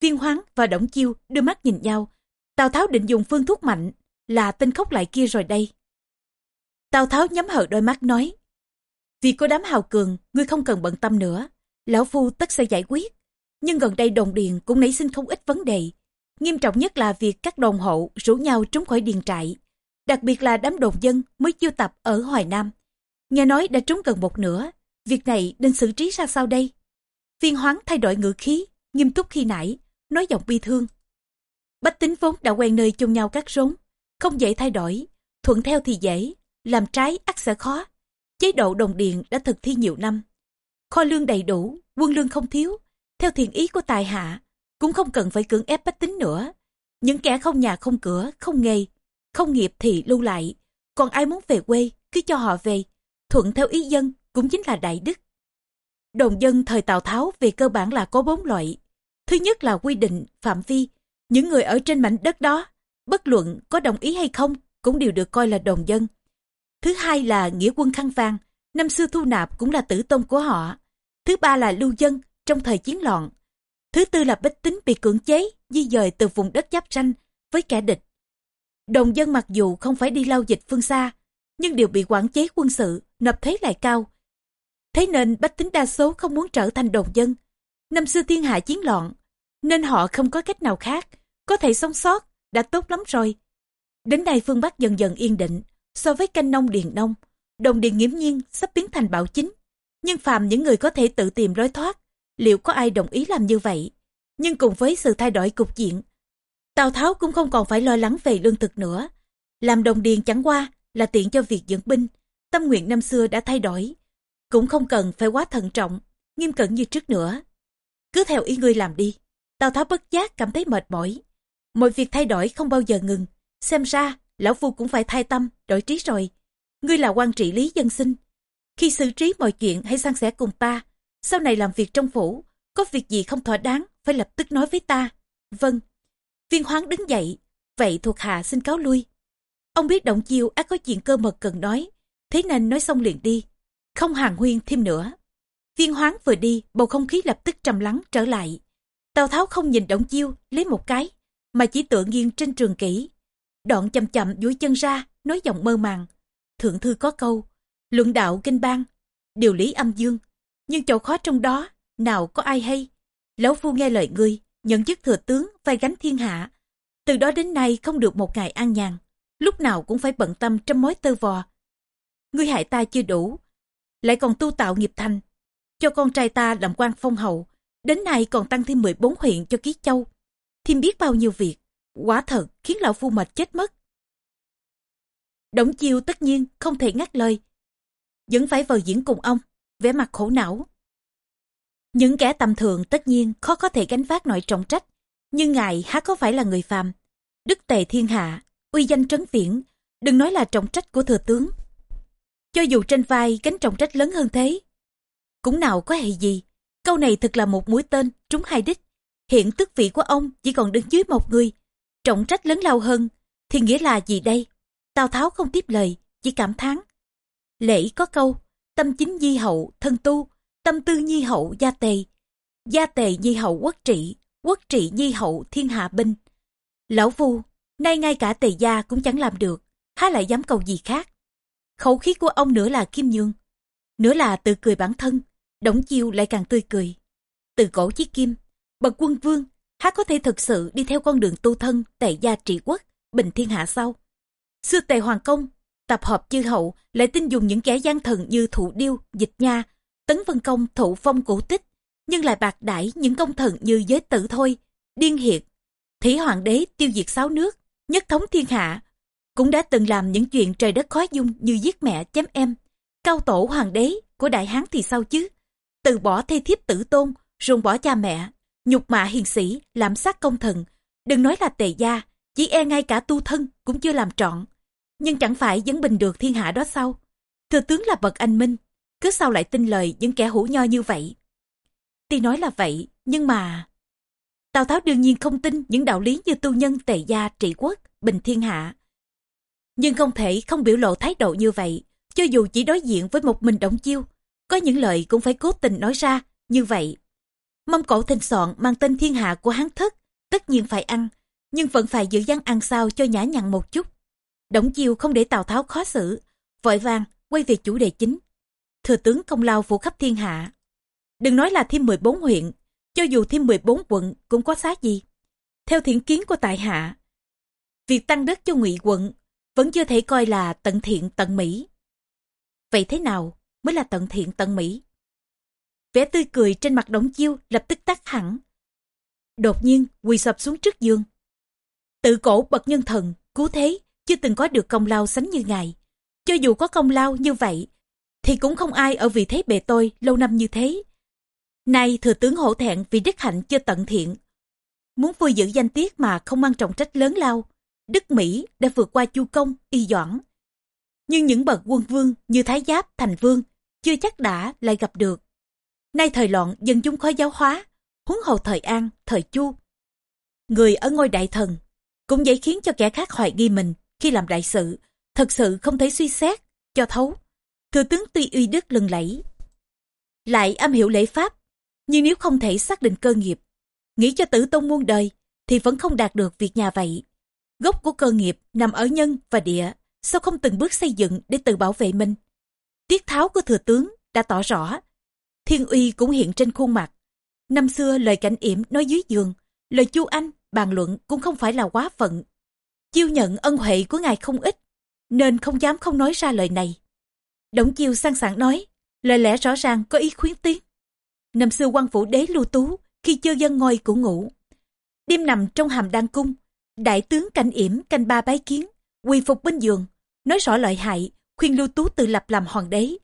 viên hoáng và động chiêu đưa mắt nhìn nhau. Tào Tháo định dùng phương thuốc mạnh, là tên khóc lại kia rồi đây. Tào Tháo nhắm hờ đôi mắt nói. Vì có đám hào cường, ngươi không cần bận tâm nữa. Lão Phu tất sẽ giải quyết. Nhưng gần đây đồng điền cũng nảy sinh không ít vấn đề. Nghiêm trọng nhất là việc các đồng hộ rủ nhau trốn khỏi điền trại. Đặc biệt là đám đồng dân mới chiêu tập ở Hoài Nam. Nghe nói đã trốn gần một nửa. Việc này nên xử trí ra sao đây? Viên hoáng thay đổi ngữ khí, nghiêm túc khi nãy, nói giọng bi thương. Bách tính vốn đã quen nơi chung nhau cắt rốn, không dễ thay đổi, thuận theo thì dễ, làm trái ắt sẽ khó. Chế độ đồng điền đã thực thi nhiều năm. Kho lương đầy đủ, quân lương không thiếu, theo thiện ý của tài hạ, cũng không cần phải cưỡng ép bách tính nữa. Những kẻ không nhà không cửa, không nghề, không nghiệp thì lưu lại. Còn ai muốn về quê, cứ cho họ về. Thuận theo ý dân cũng chính là đại đức. Đồng dân thời Tào Tháo về cơ bản là có bốn loại. Thứ nhất là quy định, phạm vi. Những người ở trên mảnh đất đó, bất luận có đồng ý hay không, cũng đều được coi là đồng dân. Thứ hai là nghĩa quân khăn vàng, năm xưa thu nạp cũng là tử tôn của họ. Thứ ba là lưu dân trong thời chiến loạn. Thứ tư là bách tính bị cưỡng chế, di dời từ vùng đất giáp ranh với kẻ địch. Đồng dân mặc dù không phải đi lao dịch phương xa, nhưng đều bị quản chế quân sự, nộp thuế lại cao. Thế nên bách tính đa số không muốn trở thành đồng dân. Năm xưa thiên hạ chiến loạn, nên họ không có cách nào khác, có thể sống sót, đã tốt lắm rồi. Đến nay phương Bắc dần dần yên định, so với canh nông điền nông, đồng điền nghiễm nhiên sắp biến thành bạo chính. Nhưng phàm những người có thể tự tìm lối thoát, liệu có ai đồng ý làm như vậy? Nhưng cùng với sự thay đổi cục diện, Tào Tháo cũng không còn phải lo lắng về lương thực nữa. Làm đồng điền chẳng qua là tiện cho việc dưỡng binh, tâm nguyện năm xưa đã thay đổi. Cũng không cần phải quá thận trọng, nghiêm cẩn như trước nữa. Cứ theo ý ngươi làm đi. Tào Tháo bất giác cảm thấy mệt mỏi. Mọi việc thay đổi không bao giờ ngừng. Xem ra, lão phu cũng phải thay tâm, đổi trí rồi. Ngươi là quan trị lý dân sinh. Khi xử trí mọi chuyện hãy san sẻ cùng ta. Sau này làm việc trong phủ, có việc gì không thỏa đáng, phải lập tức nói với ta. Vâng. Viên hoáng đứng dậy. Vậy thuộc hạ xin cáo lui. Ông biết động chiêu ác có chuyện cơ mật cần nói. Thế nên nói xong liền đi. Không hàng huyên thêm nữa. Viên hoáng vừa đi, bầu không khí lập tức trầm lắng trở lại. Tào Tháo không nhìn động chiêu, lấy một cái, mà chỉ tựa nghiêng trên trường kỹ Đoạn chậm chậm duỗi chân ra, nói giọng mơ màng. Thượng thư có câu, luận đạo kinh bang, điều lý âm dương. Nhưng chỗ khó trong đó, nào có ai hay. Lão Phu nghe lời ngươi, nhận chức thừa tướng, vai gánh thiên hạ. Từ đó đến nay không được một ngày an nhàn, lúc nào cũng phải bận tâm trong mối tơ vò. Ngươi hại ta chưa đủ, lại còn tu tạo nghiệp thành, cho con trai ta làm quan phong hậu, đến nay còn tăng thêm 14 huyện cho Ký Châu. Thêm biết bao nhiêu việc, quả thật khiến lão phu mệt chết mất. Đổng chiêu tất nhiên không thể ngắt lời, vẫn phải vào diễn cùng ông, vẻ mặt khổ não. Những kẻ tầm thường tất nhiên khó có thể gánh vác nội trọng trách, nhưng ngài há có phải là người phàm. Đức tề thiên hạ, uy danh trấn viễn, đừng nói là trọng trách của thừa tướng. Cho dù trên vai gánh trọng trách lớn hơn thế, cũng nào có hệ gì. Câu này thực là một mũi tên trúng hai đích. Hiện tước vị của ông chỉ còn đứng dưới một người. Trọng trách lớn lao hơn, thì nghĩa là gì đây? Tào Tháo không tiếp lời, chỉ cảm thán. Lễ có câu, tâm chính di hậu, thân tu, tâm tư nhi hậu gia tề. Gia tề nhi hậu quốc trị, quốc trị nhi hậu thiên hạ binh. Lão Phu, nay ngay cả tề gia cũng chẳng làm được, há lại dám cầu gì khác. Khẩu khí của ông nữa là kim nhương, nữa là tự cười bản thân, đổng chiêu lại càng tươi cười. Từ cổ chí kim, bậc quân vương, há có thể thực sự đi theo con đường tu thân tề gia trị quốc, bình thiên hạ sau. Xưa tề hoàng công, tập hợp chư hậu lại tin dùng những kẻ gian thần như thụ điêu, dịch nha, tấn vân công thụ phong cổ tích, nhưng lại bạc đãi những công thần như giới tử thôi, điên hiệt. Thủy hoàng đế tiêu diệt sáu nước, nhất thống thiên hạ, cũng đã từng làm những chuyện trời đất khó dung như giết mẹ chém em. Cao tổ hoàng đế của Đại Hán thì sao chứ? Từ bỏ thê thiếp tử tôn, ruồng bỏ cha mẹ, nhục mạ hiền sĩ, làm sát công thần. Đừng nói là tề gia, chỉ e ngay cả tu thân cũng chưa làm trọn. Nhưng chẳng phải dẫn bình được thiên hạ đó sao? Thừa tướng là bậc anh minh, cứ sao lại tin lời những kẻ hủ nho như vậy? Tuy nói là vậy, nhưng mà... Tào Tháo đương nhiên không tin những đạo lý như tu nhân tề gia trị quốc, bình thiên hạ. Nhưng không thể không biểu lộ thái độ như vậy, cho dù chỉ đối diện với một mình động chiêu. Có những lời cũng phải cố tình nói ra, như vậy. Mâm cổ thịnh soạn mang tên thiên hạ của hán thất, tất nhiên phải ăn, nhưng vẫn phải giữ dáng ăn sao cho nhã nhặn một chút. Đổng chiêu không để Tào Tháo khó xử, vội vàng quay về chủ đề chính. Thừa tướng công lao phủ khắp thiên hạ. Đừng nói là thêm 14 huyện, cho dù thêm 14 quận cũng có xá gì. Theo thiện kiến của tại hạ, việc tăng đất cho ngụy quận vẫn chưa thể coi là tận thiện tận mỹ. Vậy thế nào mới là tận thiện tận mỹ? Vẻ tươi cười trên mặt đống chiêu lập tức tắt hẳn. Đột nhiên quỳ sập xuống trước giường. Tự cổ bậc nhân thần, cứu thế, chưa từng có được công lao sánh như ngài. Cho dù có công lao như vậy, thì cũng không ai ở vị thế bề tôi lâu năm như thế. Nay thừa tướng hổ thẹn vì đức hạnh chưa tận thiện. Muốn vui giữ danh tiết mà không mang trọng trách lớn lao. Đức Mỹ đã vượt qua chu công, y doãn. Nhưng những bậc quân vương như Thái Giáp, Thành Vương chưa chắc đã lại gặp được. Nay thời loạn dân chúng khó giáo hóa, huống hồ thời An, thời Chu. Người ở ngôi đại thần cũng dễ khiến cho kẻ khác hoài nghi mình khi làm đại sự, thật sự không thể suy xét, cho thấu. Thừa tướng tuy uy đức lừng lẫy, lại am hiểu lễ pháp, nhưng nếu không thể xác định cơ nghiệp, nghĩ cho tử tông muôn đời, thì vẫn không đạt được việc nhà vậy. Gốc của cơ nghiệp nằm ở nhân và địa, sao không từng bước xây dựng để tự bảo vệ mình? Tiết tháo của thừa tướng đã tỏ rõ, thiên uy cũng hiện trên khuôn mặt. Năm xưa lời cảnh yểm nói dưới giường, lời chu anh bàn luận cũng không phải là quá phận. Chiêu nhận ân huệ của ngài không ít, nên không dám không nói ra lời này. Đổng chiêu sang sảng nói, lời lẽ rõ ràng có ý khuyến tiến. Năm xưa quan phủ đế lưu tú, khi chưa dân ngôi của ngủ. Đêm nằm trong hàm đan cung, đại tướng canh yểm canh ba bái kiến, quy phục bên giường, nói rõ lợi hại, khuyên lưu tú tự lập làm hoàng đế.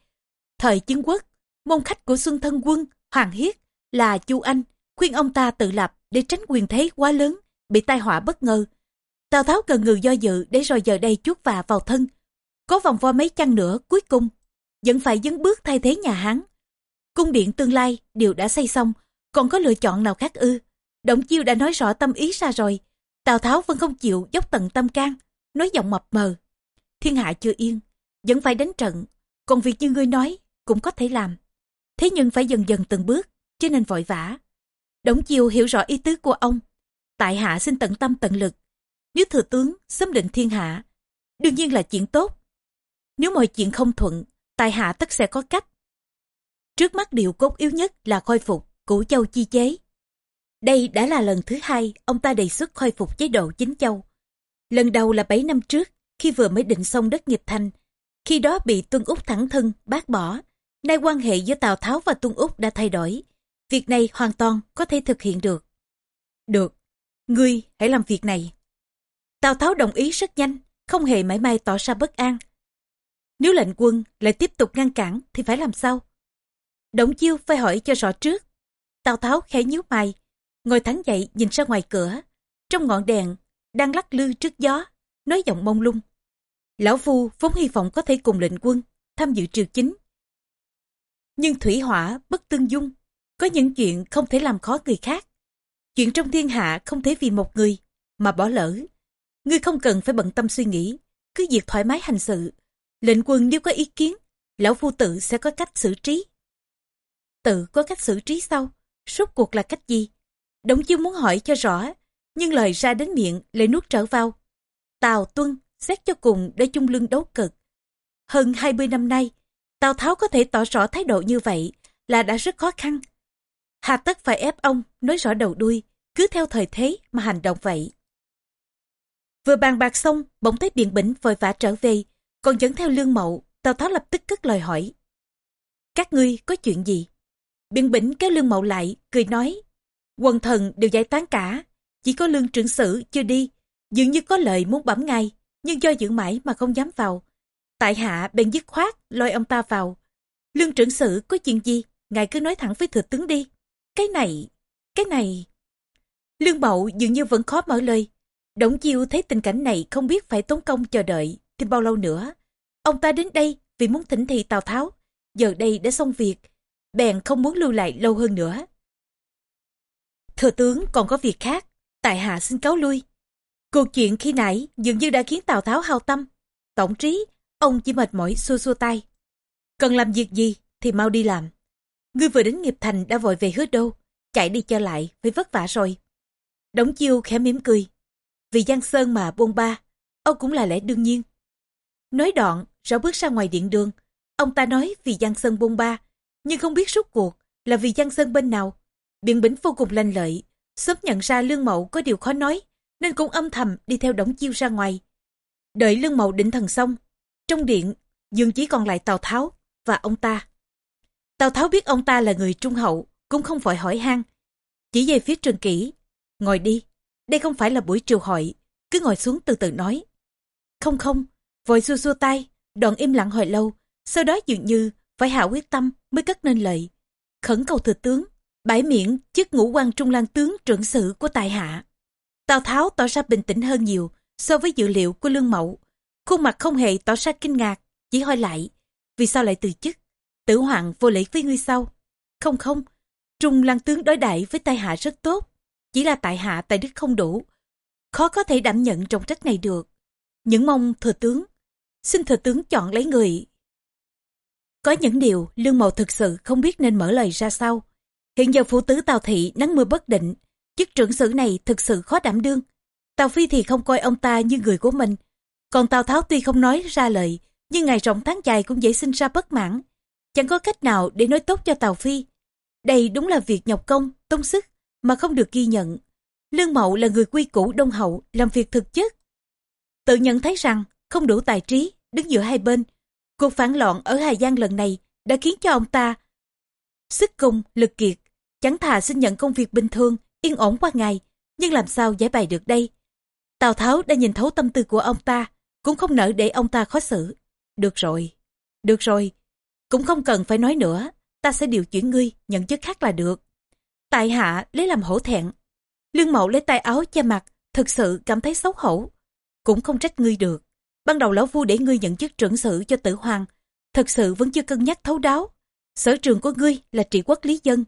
Thời chiến quốc, môn khách của Xuân Thân Quân, Hoàng Hiết là Chu Anh, khuyên ông ta tự lập để tránh quyền thế quá lớn, bị tai họa bất ngờ. Tào Tháo cần ngừ do dự để rồi giờ đây chuốt vạ vào thân. Có vòng vo mấy chăng nữa cuối cùng, vẫn phải dấn bước thay thế nhà Hán. Cung điện tương lai đều đã xây xong, còn có lựa chọn nào khác ư? Động chiêu đã nói rõ tâm ý ra rồi. Tào Tháo vẫn không chịu dốc tận tâm can, nói giọng mập mờ. Thiên hạ chưa yên, vẫn phải đánh trận, còn việc như ngươi nói cũng có thể làm. Thế nhưng phải dần dần từng bước, chứ nên vội vã. Đổng chiêu hiểu rõ ý tứ của ông. Tại hạ xin tận tâm tận lực. Nếu thừa tướng xâm định thiên hạ, đương nhiên là chuyện tốt. Nếu mọi chuyện không thuận, tại hạ tất sẽ có cách. Trước mắt điều cốt yếu nhất là khôi phục cửu châu chi chế. Đây đã là lần thứ hai ông ta đề xuất khôi phục chế độ chính châu. Lần đầu là 7 năm trước, khi vừa mới định xong đất nghiệp thành. Khi đó bị Tuân Úc thẳng thân, bác bỏ. Nay quan hệ giữa Tào Tháo và Tuân Úc đã thay đổi. Việc này hoàn toàn có thể thực hiện được. Được, ngươi hãy làm việc này. Tào Tháo đồng ý rất nhanh, không hề mãi may tỏ ra bất an. Nếu lệnh quân lại tiếp tục ngăn cản thì phải làm sao? Động chiêu phải hỏi cho rõ trước. Tào Tháo khẽ nhíu mày, ngồi thắng dậy nhìn ra ngoài cửa. Trong ngọn đèn, đang lắc lư trước gió, nói giọng mông lung. Lão Phu vốn hy vọng có thể cùng lệnh quân, tham dự triều chính. Nhưng thủy hỏa bất tương dung, có những chuyện không thể làm khó người khác. Chuyện trong thiên hạ không thể vì một người mà bỏ lỡ. Ngươi không cần phải bận tâm suy nghĩ, cứ việc thoải mái hành sự. Lệnh quân nếu có ý kiến, lão phu tự sẽ có cách xử trí. Tự có cách xử trí sau, suốt cuộc là cách gì? Đống chiêu muốn hỏi cho rõ, nhưng lời ra đến miệng lại nuốt trở vào. Tào Tuân xét cho cùng để chung lưng đấu cực. Hơn 20 năm nay, Tào Tháo có thể tỏ rõ thái độ như vậy là đã rất khó khăn. Hà tất phải ép ông nói rõ đầu đuôi, cứ theo thời thế mà hành động vậy. Vừa bàn bạc xong, bỗng thấy Biện Bỉnh vội vã trở về, còn dẫn theo lương mậu, Tào Tháo lập tức cất lời hỏi. Các ngươi có chuyện gì? Biện Bỉnh kéo lương mậu lại, cười nói, quần thần đều giải tán cả, chỉ có lương trưởng sử chưa đi, dường như có lời muốn bẩm ngay, nhưng do dự mãi mà không dám vào. Tại hạ bèn dứt khoát, lôi ông ta vào. Lương trưởng sử có chuyện gì, ngài cứ nói thẳng với thừa tướng đi. Cái này, cái này... Lương Mậu dường như vẫn khó mở lời. Đổng chiêu thấy tình cảnh này không biết phải tốn công chờ đợi thêm bao lâu nữa. Ông ta đến đây vì muốn thỉnh thị Tào Tháo. Giờ đây đã xong việc, bèn không muốn lưu lại lâu hơn nữa. Thừa tướng còn có việc khác, tại hạ xin cáo lui. Cuộc chuyện khi nãy dường như đã khiến Tào Tháo hao tâm. Tổng trí, ông chỉ mệt mỏi xua xua tay. Cần làm việc gì thì mau đi làm. Ngươi vừa đến nghiệp thành đã vội về hứa đô, chạy đi cho lại, phải vất vả rồi. Đống chiêu khẽ mỉm cười. Vì Giang Sơn mà buông ba, ông cũng là lẽ đương nhiên. Nói đoạn, rõ bước ra ngoài điện đường. Ông ta nói vì Giang Sơn buông ba, nhưng không biết suốt cuộc là vì Giang Sơn bên nào. Biện bính vô cùng lanh lợi, sớm nhận ra lương mậu có điều khó nói, nên cũng âm thầm đi theo đống chiêu ra ngoài. Đợi lương mậu định thần xong, trong điện, dường chỉ còn lại Tào Tháo và ông ta. Tào Tháo biết ông ta là người trung hậu, cũng không vội hỏi han. Chỉ về phía trường kỷ, ngồi đi, đây không phải là buổi triều hội, cứ ngồi xuống từ từ nói. Không không, vội xua xua tay, đoạn im lặng hồi lâu, sau đó dường như phải hạ quyết tâm mới cất nên lời. Khẩn cầu thừa tướng, bãi miễn chức ngũ quan trung lang tướng trưởng sự của tài hạ. Tào Tháo tỏ ra bình tĩnh hơn nhiều so với dự liệu của Lương Mậu. Khuôn mặt không hề tỏ ra kinh ngạc, chỉ hỏi lại, vì sao lại từ chức? Tử hoàng vô lễ với ngươi sau. Không không, Trung lang tướng đối đại với tài hạ rất tốt, chỉ là tại hạ tài đức không đủ, khó có thể đảm nhận trọng trách này được. Những mong thừa tướng, xin thừa tướng chọn lấy người. Có những điều Lương Mậu thực sự không biết nên mở lời ra sao. Hiện giờ phụ tứ Tào Thị nắng mưa bất định, chức trưởng sử này thực sự khó đảm đương. Tào Phi thì không coi ông ta như người của mình. Còn Tào Tháo tuy không nói ra lời, nhưng ngày rộng tháng dài cũng dễ sinh ra bất mãn. Chẳng có cách nào để nói tốt cho Tào Phi. Đây đúng là việc nhọc công, tông sức, mà không được ghi nhận. Lương Mậu là người quy củ đông hậu, làm việc thực chất. Tự nhận thấy rằng không đủ tài trí, đứng giữa hai bên. Cuộc phản loạn ở Hà Giang lần này đã khiến cho ông ta sức công, lực kiệt. Chẳng thà xin nhận công việc bình thường, yên ổn qua ngày, nhưng làm sao giải bày được đây? Tào Tháo đã nhìn thấu tâm tư của ông ta, cũng không nỡ để ông ta khó xử. Được rồi, được rồi, cũng không cần phải nói nữa, ta sẽ điều chuyển ngươi, nhận chức khác là được. Tại hạ lấy làm hổ thẹn. Lương mậu lấy tay áo che mặt, thực sự cảm thấy xấu hổ. Cũng không trách ngươi được. Ban đầu lão vua để ngươi nhận chức trưởng sử cho tử hoàng, thật sự vẫn chưa cân nhắc thấu đáo. Sở trường của ngươi là trị quốc lý dân,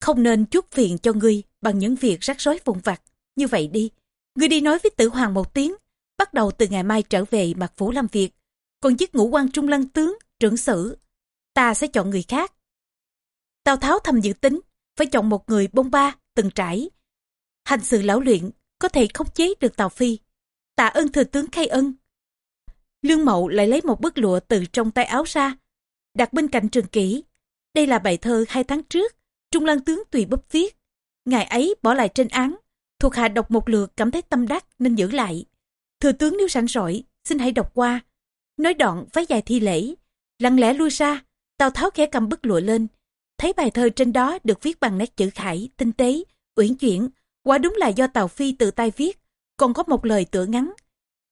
không nên chuốc phiền cho ngươi bằng những việc rắc rối vụn vặt. Như vậy đi, ngươi đi nói với tử hoàng một tiếng, bắt đầu từ ngày mai trở về mặt phủ làm việc. Còn chức ngũ quan trung lăng tướng, trưởng sử, ta sẽ chọn người khác. Tào Tháo thầm dự tính, phải chọn một người bông ba, từng trải. Hành sự lão luyện, có thể khống chế được Tào Phi. Tạ ơn thừa tướng khai ân. Lương Mậu lại lấy một bức lụa từ trong tay áo ra, đặt bên cạnh trường kỷ. Đây là bài thơ hai tháng trước, Trung Lăng tướng tùy bấp viết. Ngày ấy bỏ lại trên án, thuộc hạ đọc một lượt cảm thấy tâm đắc nên giữ lại. Thừa tướng nếu sẵn sỏi, xin hãy đọc qua. Nói đoạn váy dài thi lễ, lặng lẽ lui ra, Tào Tháo khẽ cầm bức lụa lên, thấy bài thơ trên đó được viết bằng nét chữ khải, tinh tế, uyển chuyển, quả đúng là do Tào Phi tự tay viết, còn có một lời tựa ngắn.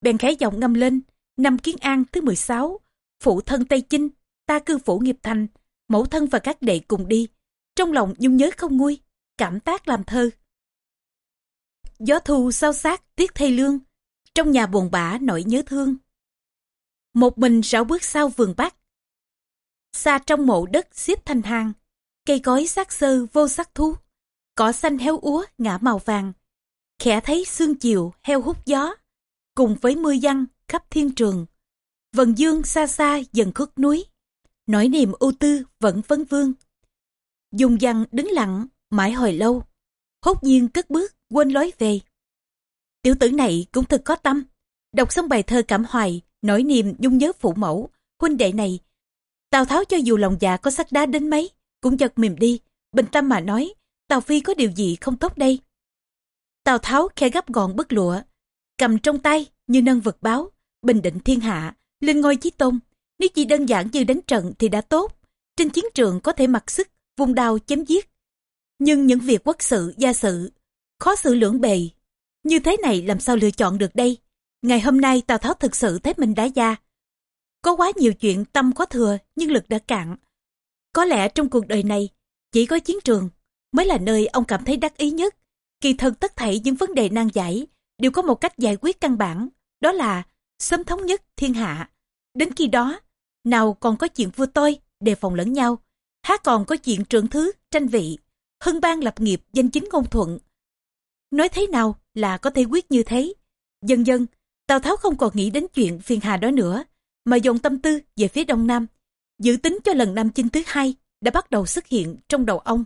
Bèn khẽ giọng ngâm lên, năm Kiến An thứ 16, phụ thân Tây Chinh, ta cư phủ nghiệp thành, mẫu thân và các đệ cùng đi, trong lòng nhung nhớ không nguôi, cảm tác làm thơ. Gió thu sao sát tiết thay lương, trong nhà buồn bã nỗi nhớ thương. Một mình rảo bước sau vườn bắc, xa trong mộ đất xếp thành hàng, cây cối xác sơ vô sắc thú, cỏ xanh héo úa ngã màu vàng, khẽ thấy sương chiều heo hút gió, cùng với mưa giăng khắp thiên trường. Vần dương xa xa dần khuất núi, nỗi niềm ưu tư vẫn vấn vương. Dùng văn đứng lặng, mãi hồi lâu, hốt nhiên cất bước quên lối về. Tiểu tử này cũng thật có tâm, đọc xong bài thơ cảm hoài, nỗi niềm nhung nhớ phụ mẫu, huynh đệ này. Tào Tháo cho dù lòng dạ có sắc đá đến mấy, cũng giật mềm đi, bình tâm mà nói, Tào Phi có điều gì không tốt đây. Tào Tháo khe gấp gọn bức lụa, cầm trong tay như nâng vật báo, bình định thiên hạ, lên ngôi chí tôn. Nếu chỉ đơn giản như đánh trận thì đã tốt, trên chiến trường có thể mặc sức, vùng đao chém giết. Nhưng những việc quốc sự, gia sự, khó xử lưỡng bề. Như thế này làm sao lựa chọn được đây? Ngày hôm nay Tào Tháo thực sự thấy mình đã da. Có quá nhiều chuyện tâm có thừa nhưng lực đã cạn. Có lẽ trong cuộc đời này, chỉ có chiến trường mới là nơi ông cảm thấy đắc ý nhất. Kỳ thực tất thảy những vấn đề nan giải đều có một cách giải quyết căn bản, đó là sớm thống nhất thiên hạ. Đến khi đó, nào còn có chuyện vua tôi đề phòng lẫn nhau, há còn có chuyện trưởng thứ, tranh vị, hưng bang lập nghiệp danh chính ngôn thuận. Nói thế nào là có thể quyết như thế? Dần dần, Tào Tháo không còn nghĩ đến chuyện phiền hà đó nữa, mà dồn tâm tư về phía đông nam, dự tính cho lần nam chinh thứ hai đã bắt đầu xuất hiện trong đầu ông.